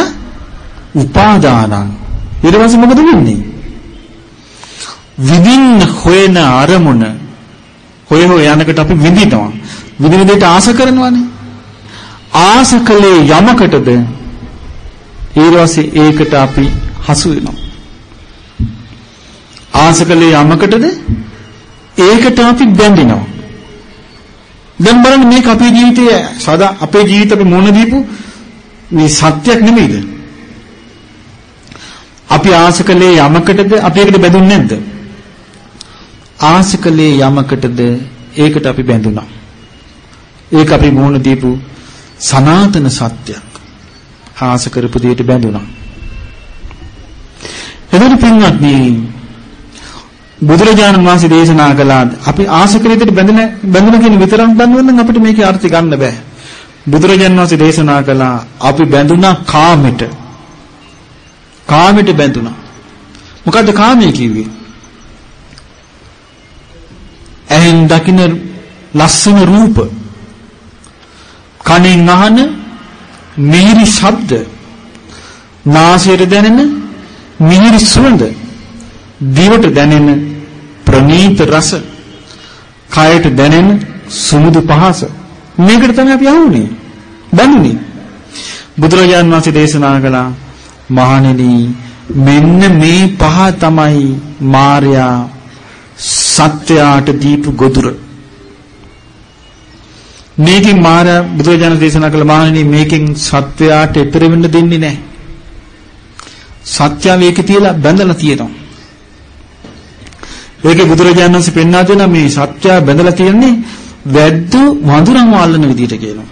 උපාදානං. ඊට පස්සේ මොකද වෙන්නේ? විඳින්න හොයන අරමුණ හොය හොය යනකට අපි විඳිනවා. විඳින දෙයට ආස කරනවානේ. ආසකලේ යමකටද ඊට පස්සේ ඒකට අපි හසු වෙනවා ආසකලේ යමකටද ඒකට අපි බැඳෙනවා දැන් බලන්න මේක අපේ ජීවිතයේ සදා අපේ ජීවිත අපි මොන දීපු මේ සත්‍යයක් නෙමෙයිද? අපි ආසකලේ යමකටද අපි ඒකට බැඳුන්නේ නැද්ද? ආසකලේ යමකටද ඒකට අපි බැඳුනා. ඒක අපි මොන දීපු සනාතන සත්‍යයක්. ආස කරපු දෙයට බැඳුනා. එතන පින්වත්නි බුදුරජාණන් වහන්සේ දේශනා කළා අපි ආශකරිතට බැඳෙන බැඳෙන කියන විතරක් දන්නවා නම් අපිට මේකේ අර්ථය ගන්න බෑ. බුදුරජාණන් වහන්සේ දේශනා කළා අපි බැඳුනා කාමෙට. කාමෙට බැඳුනා. මොකද්ද කාමයේ කිව්වේ? ඇහෙන් දකින ලස්සන රූප කනෙන් අහන මිහිරි ශබ්ද නාසයට දැනෙන මිහිරි සුවඳ දිවට දැනෙන ප්‍රනීත රස කයට දැනෙන සුමුදු පහස. මේකට තමයි අපි අහුනේ බඳුනේ බුදුරජාන් වහන්සේ දේශනා කළා මහණෙනි මෙන්න මේ පහ තමයි මාර්යා සත්‍යයට දීපු ගොදුර. මේකෙන් මාර්යා බුදුරජාණන් දේශනා කළ මහණෙනි මේකෙන් සත්‍යයට ඉතර වෙන්න දෙන්නේ නැහැ සත්‍ය වේකේ තියලා බැඳලා තියෙනවා ඒකේ බුදුරජාණන් වහන්සේ පෙන්වා දෙන මේ සත්‍ය බැඳලා තියෙන්නේ වැද්ද වඳුරන්ව අල්ලන විදිහට කියනවා.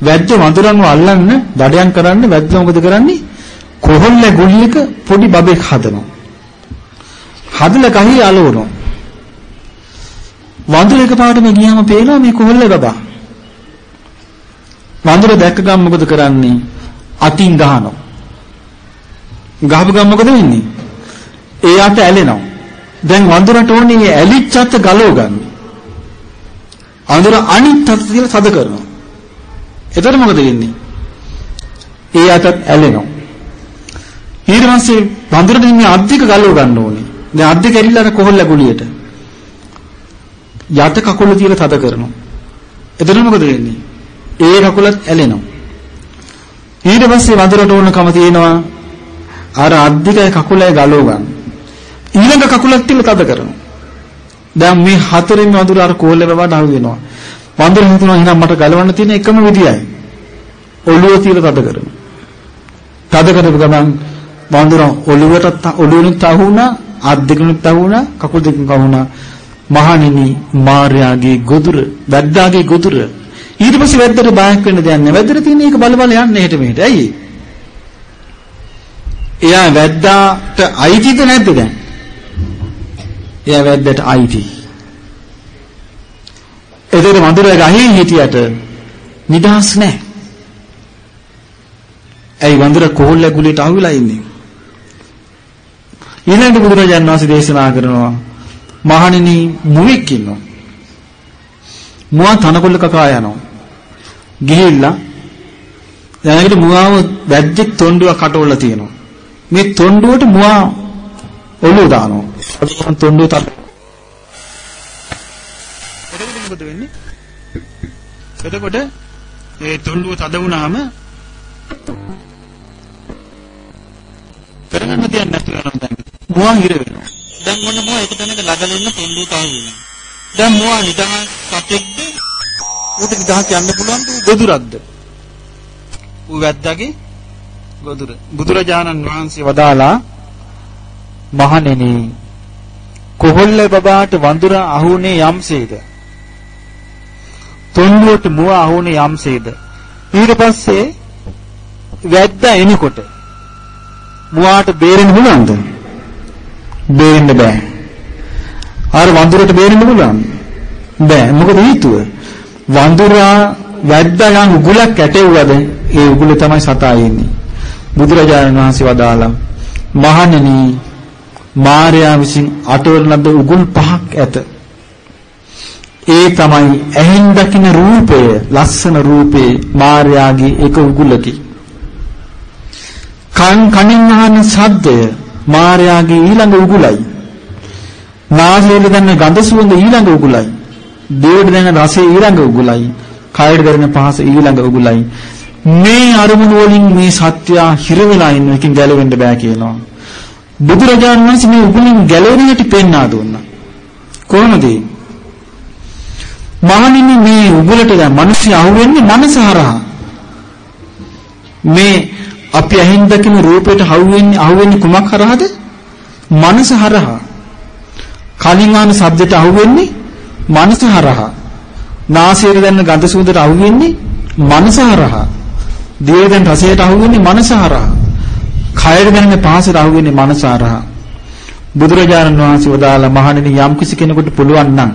වැද්ද වඳුරන්ව අල්ලන්න දඩයන් කරන්න වැද්ද මොකද කරන්නේ? කොහොල්ල ගුල්ලක පොඩි බබෙක් හදනවා. හදලා කහි අලවනවා. වඳුර එකපාරට මේ ගියාම පේනවා මේ කොහොල්ල බබා. වඳුර දැක්ක ගමන් මොකද කරන්නේ? අතින් ගහනවා. ගහපු ගමන් මොකද වෙන්නේ? එයාට ඇලෙනවා. දැන් වඳුරට ඕනේ ඇලිච්ච අත ගලව ගන්න. අඳුර අනිත් අත තියලා තද කරනවා. එතකොට මොකද වෙන්නේ? ඒ අතත් ඇලෙනවා. ඊට පස්සේ වඳුරට ඉන්නේ අද්දික ගලව ගන්න ඕනේ. දැන් අද්දික ඇරිලා කොහොල්ල ගුලියට. යට කකුල තියලා තද කරනවා. එතකොට මොකද වෙන්නේ? ඒ කකුලත් ඇලෙනවා. ඊට පස්සේ වඳුරට ඕනකම තියෙනවා අර අද්දිකයි කකුලයි ගලව ගන්න. ඊළඟ කකුලක් තියලා තද කරනවා. දැන් මේ හතරෙන් වඳුර අර කෝල්ල බවට අහු වෙනවා. වඳුර හිතනවා එහෙනම් මට ගලවන්න තියෙන එකම විදියයි. ඔළුව තියලා තද කරනවා. තද කරපු ගමන් වඳුර ඔළුවට ඔළුවෙනුත් අහු වුණා, අත් දෙකනුත් අහු වුණා, කකුල් දෙකනුත් අහු වුණා. මහණෙනි මාර්යාගේ ගොදුර, වැද්දාගේ ගොදුර. ඊට පස්සේ වැද්දට බයක් වෙන්න දෙයක් නැහැ. වැද්දට තියෙන එක බල බල යන්නේ එහෙට මෙහෙට. ඇයි? එයා වැද්දාට අයිතිද නැද්ද දැන්? එයා වැද්දට අයිති. එතකොට වඳුර ගහේ හිටියට නිදහස් නැහැ. ඇයි වඳුර කොහොල්ල ගුලියට අහුවෙලා ඉන්නේ? ඊළඟට බුදුරජාණන් වහන්සේ දේශනා කරනවා මහණෙනි මුවෙක් ඉන්නවා. මුවා තනකොළ කකා යනවා. ගිහිල්ලා දැනකට මුවාව වැද්දෙක් තොණ්ඩුවක් කටවලා තියෙනවා. මේ තොණ්ඩුවට මුවා ඔළුව දානවා. අදින් තොණ්ඩුව තද. එතකොට මොකද වෙන්නේ? එතකොට ඒ තොණ්ඩුව තද වුණාම කරගන්න දෙයක් නැතුව යනවා දැන්. මොවා හිර වෙනවා. දැන් මොන මොවා එක තැනක ඉන්න පොල්ලුට අහු වෙනවා. දැන් මොවා නිදහස් සතෙක්ද? ඌට නිදහස් යන්න පුළුවන් ගොදුරක්ද? ඌ වැද්දාගේ ගොදුර. බුදුරජාණන් වහන්සේ වදාලා මහණෙනි කොහොල්ල බබාට වඳුර අහුනේ යම්සේද තොණ්ඩුවට මුව අහුනේ යම්සේද ඊට පස්සේ වැද්දා එනකොට මුවාට බේරෙන්න පුළුවන්ද බේරෙන්න බෑ. අර වඳුරට බේරෙන්න පුළුවන්? බෑ. මොකද හේතුව? වඳුරා වැද්දා යන උගුලක් ඇටෙව්වද? ඒ උගුල තමයි සතා ඉන්නේ බුදුරජාණන් වහන්සේ වදාළා මහණෙනි මාර්යා විසින් අටවල ලද උගුල් පහක් ඇත. ඒ තමයි ඇහෙන් දකින රූපය, ලස්සන රූපේ මාර්යාගේ එක උගුලකි. කන් කනින් අහන ශබ්දය මාර්යාගේ ඊළඟ උගුලයි. නාසයෙන් දැනෙන ගඳ සුවඳ ඊළඟ උගුලයි. දේවට දැනෙන රසය ඊළඟ උගුලයි. කයට දැනෙන පහස ඊළඟ උගුලයි. මේ අරමුණු වලින් මේ සත්‍යය හිර වෙලා ඉන්න එකකින් ගැලවෙන්න බෑ කියනවා. බුදුරජාණන් වහන්සේ මේ උගුලින් ගැලවෙන හැටි පෙන්වා දුන්නා. කොහොමද? මහණෙනි මේ උගුලට දැන් මිනිස්සු අහුවෙන්නේ මනස හරහා. මේ අපි අහින් දකින රූපයට අහුවෙන්නේ අහුවෙන්නේ කුමක් හරහාද? මනස හරහා. කලින් ආන ශබ්දයට අහුවෙන්නේ මනස හරහා. නාසයට දැනෙන ගඳ සුවඳට අහුවෙන්නේ මනස හරහා. දිවේ දැනෙන රසයට අහුවෙන්නේ මනස හරහා. කයර දැනෙන පහසට අහුවෙන්නේ මනස අරහා. බුදුරජාණන් වහන්සේ වදාලා මහණෙනි යම් කිසි කෙනෙකුට පුළුවන් නම්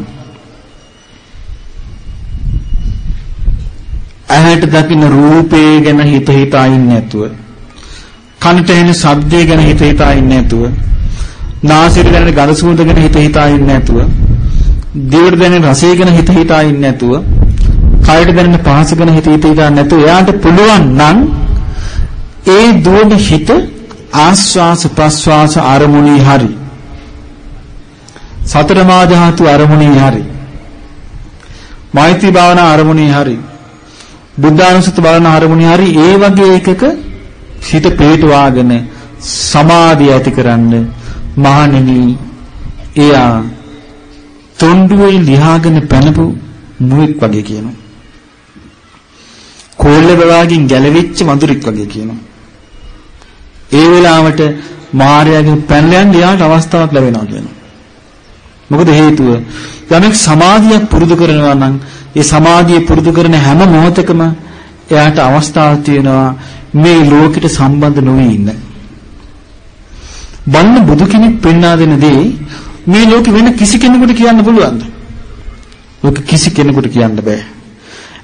ඇහැට දකින්න රූපේ ගැන හිත හිතා ඉන්නේ නැතුව කනට ඇහෙන ශබ්දය ගැන හිත හිතා ඉන්නේ නැතුව නාසයට දැනෙන ගඳ සුවඳ ගැන හිත හිතා ඉන්නේ නැතුව දිවට දැනෙන රසය ගැන හිත හිතා ඉන්නේ නැතුව කයට දැනෙන පහස ගැන හිත හිතා නැතුව එයාට පුළුවන් නම් ඒ දුවන හිත ආස්වාස ප්‍රස්වාස අරමුණේ හරි. සතර මා ධාතු අරමුණේ හරි. මෛත්‍රී භාවනා අරමුණේ හරි. බුද්ධානුස්සති භාවනා අරමුණේ හරි. ඒ වගේ එකක හිත පිටවාගෙන සමාධිය ඇතිකරන්න මහණෙනි එයා තොණ්ඩුවේ ලියාගෙන පැනපු මුවෙක් වගේ කියනවා. කෝල්ල බවාගෙන් ගැලවිච්ච වඳුරෙක් වගේ කියනවා. ඒ වෙලාවට මායාවෙන් පැනලා යන්න යාට අවස්ථාවක් ලැබෙනවා කියනවා. මොකද හේතුව? යමෙක් සමාධියක් පුරුදු කරනවා නම් ඒ සමාධිය පුරුදු කරන හැම මොහොතකම එයාට අවස්ථාවක් තියෙනවා මේ ලෝකෙට සම්බන්ධ නොවී ඉන්න. බන්න බුදු කෙනෙක් පෙන්වා දෙන දේ මේ ලෝකෙ වෙන කිසි කෙනෙකුට කියන්න පුළුවන්ද? ලෝකෙ කිසි කෙනෙකුට කියන්න බෑ.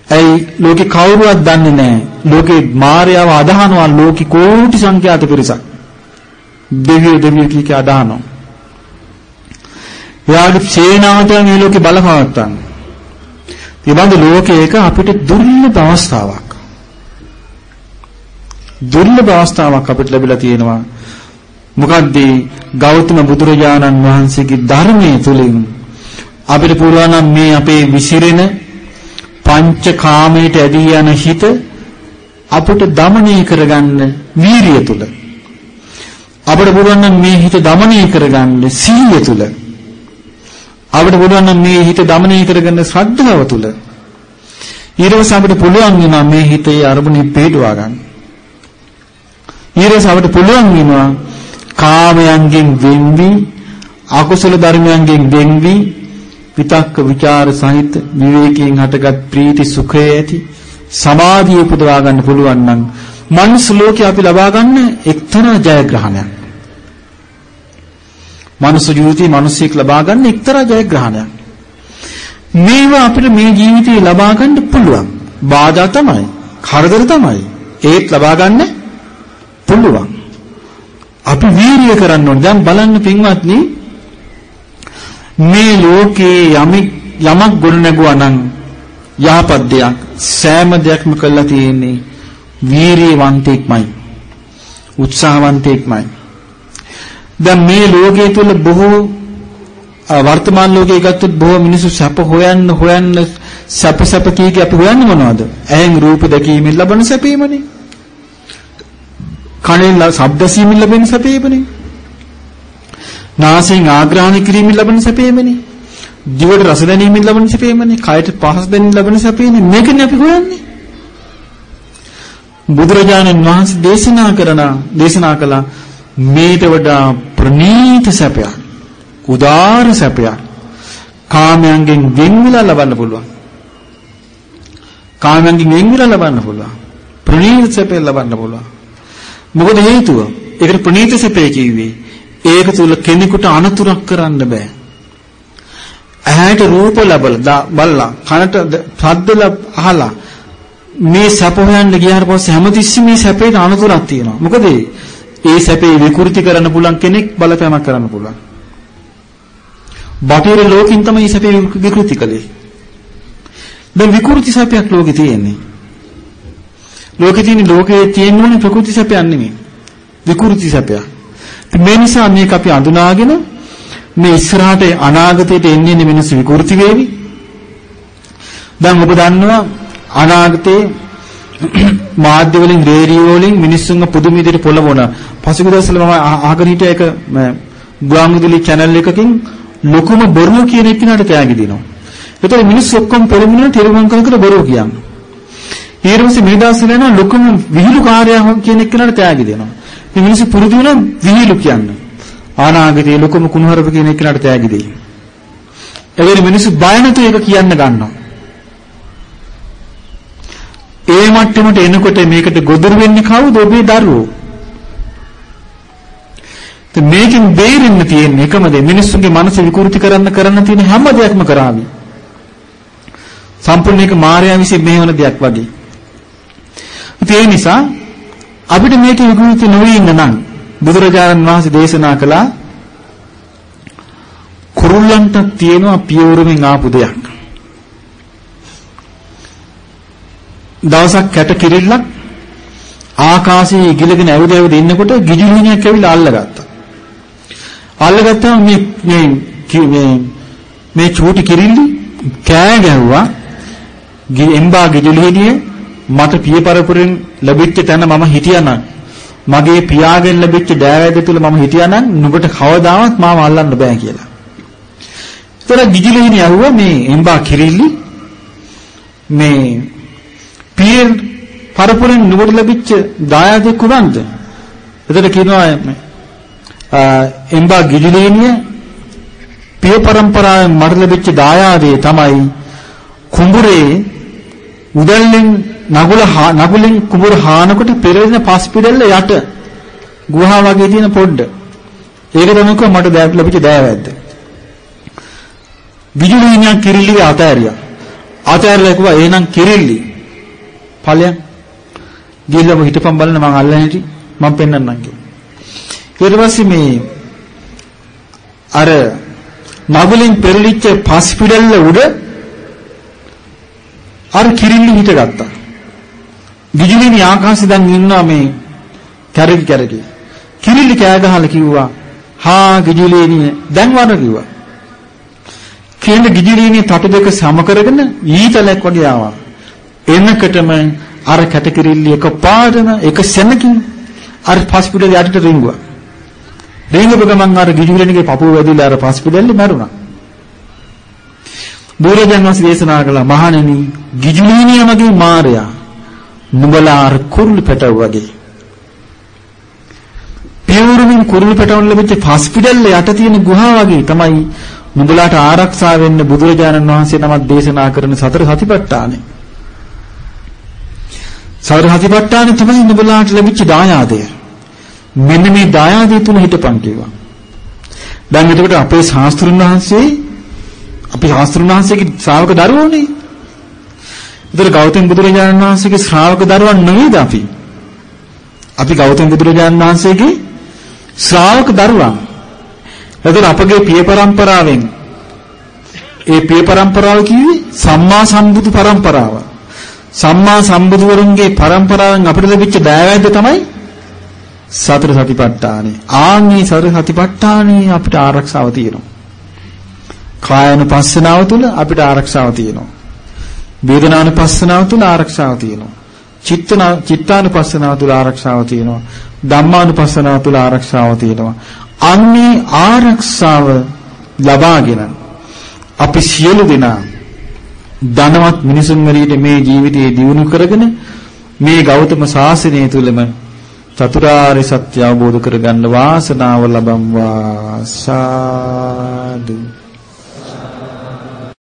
ඇයි ලෝකේ කවුරුවත් දන්නේ නැහැ. ලෝකේ මායාව අදහනවා ලෝකේ කෝටි සංඛ්‍යාත පිරිසක්. දෙවියෝ දෙවියෝ කී කී අදහනවා. එයාගේ සේනාවට මේ ලෝකේ බලපවත්තන්න. ඊබඳ ලෝකයක අපිට දුර්ලභ අවස්ථාවක්. දුර්ලභ අවස්ථාවක් අපිට ලැබිලා තියෙනවා. මොකද ගෞතම බුදුරජාණන් වහන්සේගේ ධර්මයේ තුලින් අපිට පුළුවන් මේ අපේ විසිරෙන පංචකාමයට ඇදී යන හිත අපට দমনය කරගන්න වීරිය තුල. අපිට පුළුවන් මේ හිත দমনය කරගන්න සීලය තුල. අපිට පුළුවන් මේ හිත দমনය කරගන්න ශ්‍රද්ධාව තුල. ඊට පස්සේ අපිට පුළුවන් වෙනවා මේ හිතේ අරමුණේ පිටුවා ගන්න. ඊළඟට අපිට පුළුවන් වෙනවා කාමයන්ගෙන් වෙන්වි අකුසල ධර්මයන්ගෙන් වෙන්වි විතක්ක ਵਿਚාර සහිත විවේකයෙන් හටගත් ප්‍රීති සුඛය ඇති සමාධිය උපදවා ගන්න පුළුවන් නම් මනුස්ස ලෝකේ අපි ලබා ගන්න එක්තරා ජයග්‍රහණයක්. මනුස්ස ජීවිතේ මිනිස්සෙක් ලබා ගන්න එක්තරා ජයග්‍රහණයක්. මේවා අපිට මේ ජීවිතේ ලබා ගන්න පුළුවන්. බාධා තමයි, කරදර තමයි. ඒත් ලබා ගන්න පුළුවන්. අපි වීරිය කරන්න ඕනේ. දැන් බලන්න පින්වත්නි මේ ලෝකේ යමක් යමක් ගොඩ නැගුවා නම් යහපත් දෙයක් සෑම දෙයක්ම කළා තියෙන්නේ වීරියවන්තෙක්මයි උත්සාහවන්තෙක්මයි දැන් මේ ලෝකයේ තුල බොහෝ වර්තමාන ලෝකයේ ගත්තොත් බොහෝ මිනිස්සු සැප හොයන්න හොයන්න සැප සැප කී කී අපි හොයන්නේ මොනවද? ඇහෙන් රූප දැකීමෙන් ලබන සැපීමනේ. කනෙන් ශබ්ද සීමින් ලැබෙන සැපේමනේ. නාසයෙන් ආග්‍රහණය කිරීමෙන් ලැබෙන සැපේමනේ. දිවට රස දැනීමෙන් ලැබෙන සැපේමනේ. කයට පහස දැනීමෙන් ලැබෙන සැපේනේ. මේකනේ අපි හොයන්නේ. බුදුරජාණන් වහන්සේ දේශනා කරන දේශනා කළා මේට වඩා ප්‍රණීත සැපයක් උදාාර සැපයක් කාමයන්ගෙන් වෙන් වෙලා ලබන්න පුළුවන් කාමයන්ගෙන් වෙන් වෙලා ලබන්න පුළුවන් ප්‍රණීත සැපේ ලබන්න පුළුවන් මොකද හේතුව ඒකට ප්‍රණීත සැපේ කිව්වේ ඒක තුල කෙනෙකුට අනතුරක් කරන්න බෑ ඇහැට රූප ලැබලා බලලා කනට ශබ්ද අහලා මේ සැප හොයන්න ගියාට පස්සේ හැමතිස්සෙම මේ සැපේට අනතුරක් තියෙනවා. මොකද ඒ සැපේ විකෘති කරන්න පුළුවන් කෙනෙක් බලපෑමක් කරන්න පුළුවන්. බටහිර ලෝකින් තමයි මේ සැපේ විකෘති කළේ. දැන් විකෘති සැපයක් ලෝකේ තියෙන්නේ. ලෝකේ තියෙන ලෝකයේ තියෙන්නේ ප්‍රකෘති සැපයක් නෙමෙයි. විකෘති සැපයක්. මේ නිසා මේක අපි අඳුනාගෙන මේ ඉස්සරහට අනාගතයට එන්නේ මිනිස්සු විකෘති වේවි. දැන් ඔබ දන්නවා අනාගතේ මාධ්‍ය වලින් රේඩියෝ වලින් මිනිස්සුන්ව පුදුම විදිහට පොළවන පසුගිය දවස්වල මම අහගෙන හිටිය එක ගුවන්විදුලි channel එකකින් ලොකුම බොරුව කියන එක්කනට තෑගි දෙනවා. ඒතකොට මිනිස්සු ඔක්කොම පොළමින තෙරුවන් කර කර බොරුව කියන්නේ. ඊට පස්සේ මේ දවස්වල යන ලොකුම විහිළු කාර්යයක් කියන එක්කනට තෑගි දෙනවා. මේ මිනිස්සු පුරුදු වෙන විහිළු කියන්නේ. අනාගතයේ ලොකුම කුණුහරුප කියන එක්කනට තෑගි දෙයි. ඒ මිනිස්සු බය නැතුව ඒක කියන්න ගන්නවා. ඒ මට්ටමට එනකොට මේකට ගොදුරු වෙන්නේ කවුද? ඔබේ දරුවෝ. මේකෙන් බේරෙන්න තියෙන එකම දේ මිනිස්සුන්ගේ මනස විකෘති කරන්න කරන්න තියෙන හැම දෙයක්ම කරાવી. සම්පූර්ණ එක මායාව විසින් මෙහෙවන දෙයක් වගේ. ඒ නිසා අපිට මේක විකෘති නොවී ඉන්න නම් බුදුරජාණන් වහන්සේ දේශනා කළා කුරුල්ලන්ට තියෙනවා පියවරමින් ආපු දෙයක්. දවසක් කැට කිරිල්ලක් ආකාශයේ ඉගිලගෙන ඇවිද ඇවිද ඉන්නකොට ගිජුලිනියක් ඇවිල්ලා අල්ලගත්තා. අල්ලගත්තාම මේ මේ මේ චූටි කිරිල්ලි කෑ ගැහුවා. එම්බා ගිජුලිනිය මට පියපරපුරෙන් ලැබිච්ච තැන මම හිටියානම් මගේ පියාගෙන් ලැබිච්ච දෑවැද තුල මම හිටියානම් නුඹට කවදාවත් මාව අල්ලන්න බෑ කියලා. ඒතර ගිජුලිනිය ඇහුවා මේ එම්බා කිරිල්ලි මේ පිය පරපුරෙන් නුඹට ලැබිච්ච දායාදේ කුමක්ද? එතකොට කියනවා එම්බා ගිජිලේනිය පිය પરම්පරාවෙන් මට ලැබිච්ච දායාදේ තමයි කුඹුරේ උදැල්ලෙන් නගුල නගුලෙන් කුඹුර හානකොට පෙරෙන පස් පිටෙල්ල යට ගුහා වගේ තියෙන පොඩ්ඩ. ඒක තමයි මට ලැබිච්ච දයාවැද්ද. ගිජිලේනිය කිරිල්ලිගේ අතෑරියා. අතෑරලා කිව්වා එහෙනම් කිරිල්ලි ඵලයන් ගිහිල්ලාම හිටපන් බලන්න මං අල්ලන්නේ නැටි මං පෙන්නන්නම් කියලා. ඊට පස්සේ මේ අර නගුලින් පෙරලිච්ච පස් පිටල්ල උඩ අර කිරිල්ලි හිටගත්තා. විජුලිනී ආකාශය දැන් ඉන්නවා මේ කැරකි කැරකි. කිරිල්ලි කෑ ගහලා කිව්වා හා ගිජුලිනී දැන් වර කිව්වා. කේන්ද ගිජුලිනී තටු දෙක සම කරගෙන ඊතලයක් වගේ ආවා. එනකටම අර කැටකිරිල්ල එක පාඩම එක සෙනකින් අර හොස්පිටල් යටට රිංගුවා. රිංගපු ගමන් අර ගිජුලෙනිගේ පපුව වැදිලා අර හොස්පිටල්ලේ මැරුණා. බුදුරජාණන් වහන්සේ දේශනා කළා මහණෙනි ගිජුලීනිය වගේ මාරයා නුඹලා අර කුරුළු පැටව වගේ පියවරුමින් කුරුළු පැටවුන් ලැබිච්ච හොස්පිටල් යට තියෙන ගුහා වගේ තමයි නුඹලාට ආරක්ෂා වෙන්න බුදුරජාණන් වහන්සේ නමක් දේශනා කරන සතර සතිපට්ඨානේ සතර හතිපට්ඨානෙ තමයි නුඹලාට ලැබිච්ච දායාදය. මෙන්න මේ දායාදය තුල හිටපන් කිව්වා. දැන් එතකොට අපේ ශාස්ත්‍රුන් වහන්සේ අපි ශාස්ත්‍රුන් වහන්සේගේ ශ්‍රාවක දරුවෝනේ. ඒතර ගෞතම බුදුරජාණන් වහන්සේගේ ශ්‍රාවක දරුවන් නෙවෙයිද අපි? අපි ගෞතම බුදුරජාණන් වහන්සේගේ ශ්‍රාවක දරුවා. එතන අපගේ පිය පරම්පරාවෙන් ඒ පිය පරම්පරාව කිව්වේ සම්මා සම්බුදු පරම්පරාව. සම්මා සම්බුදුවරුන්ගේ පරම්පරාවෙන් අපිට ලැබිච්ච දෑවැද්ද තමයි සතර සතිපට්ඨානෙ. ආන්ගේ සතර සතිපට්ඨානෙ අපිට ආරක්ෂාව තියෙනවා. කායනුපස්සනාව තුළ අපිට ආරක්ෂාව තියෙනවා. වේදනානුපස්සනාව තුළ ආරක්ෂාව තියෙනවා. චිත්තන චිත්තානුපස්සනාව තුළ ආරක්ෂාව තියෙනවා. ධම්මානුපස්සනාව තුළ ආරක්ෂාව තියෙනවා. අන්නේ ආරක්ෂාව ලබාගෙන අපි සියලු දෙනා ධනවත් මිනිසුන් වරීට මේ ජීවිතයේ දියුණු කරගෙන මේ ගෞතම සාසනය තුලම චතුරාර්ය සත්‍ය අවබෝධ කරගන්න වාසනාව ලබම්වා සාදු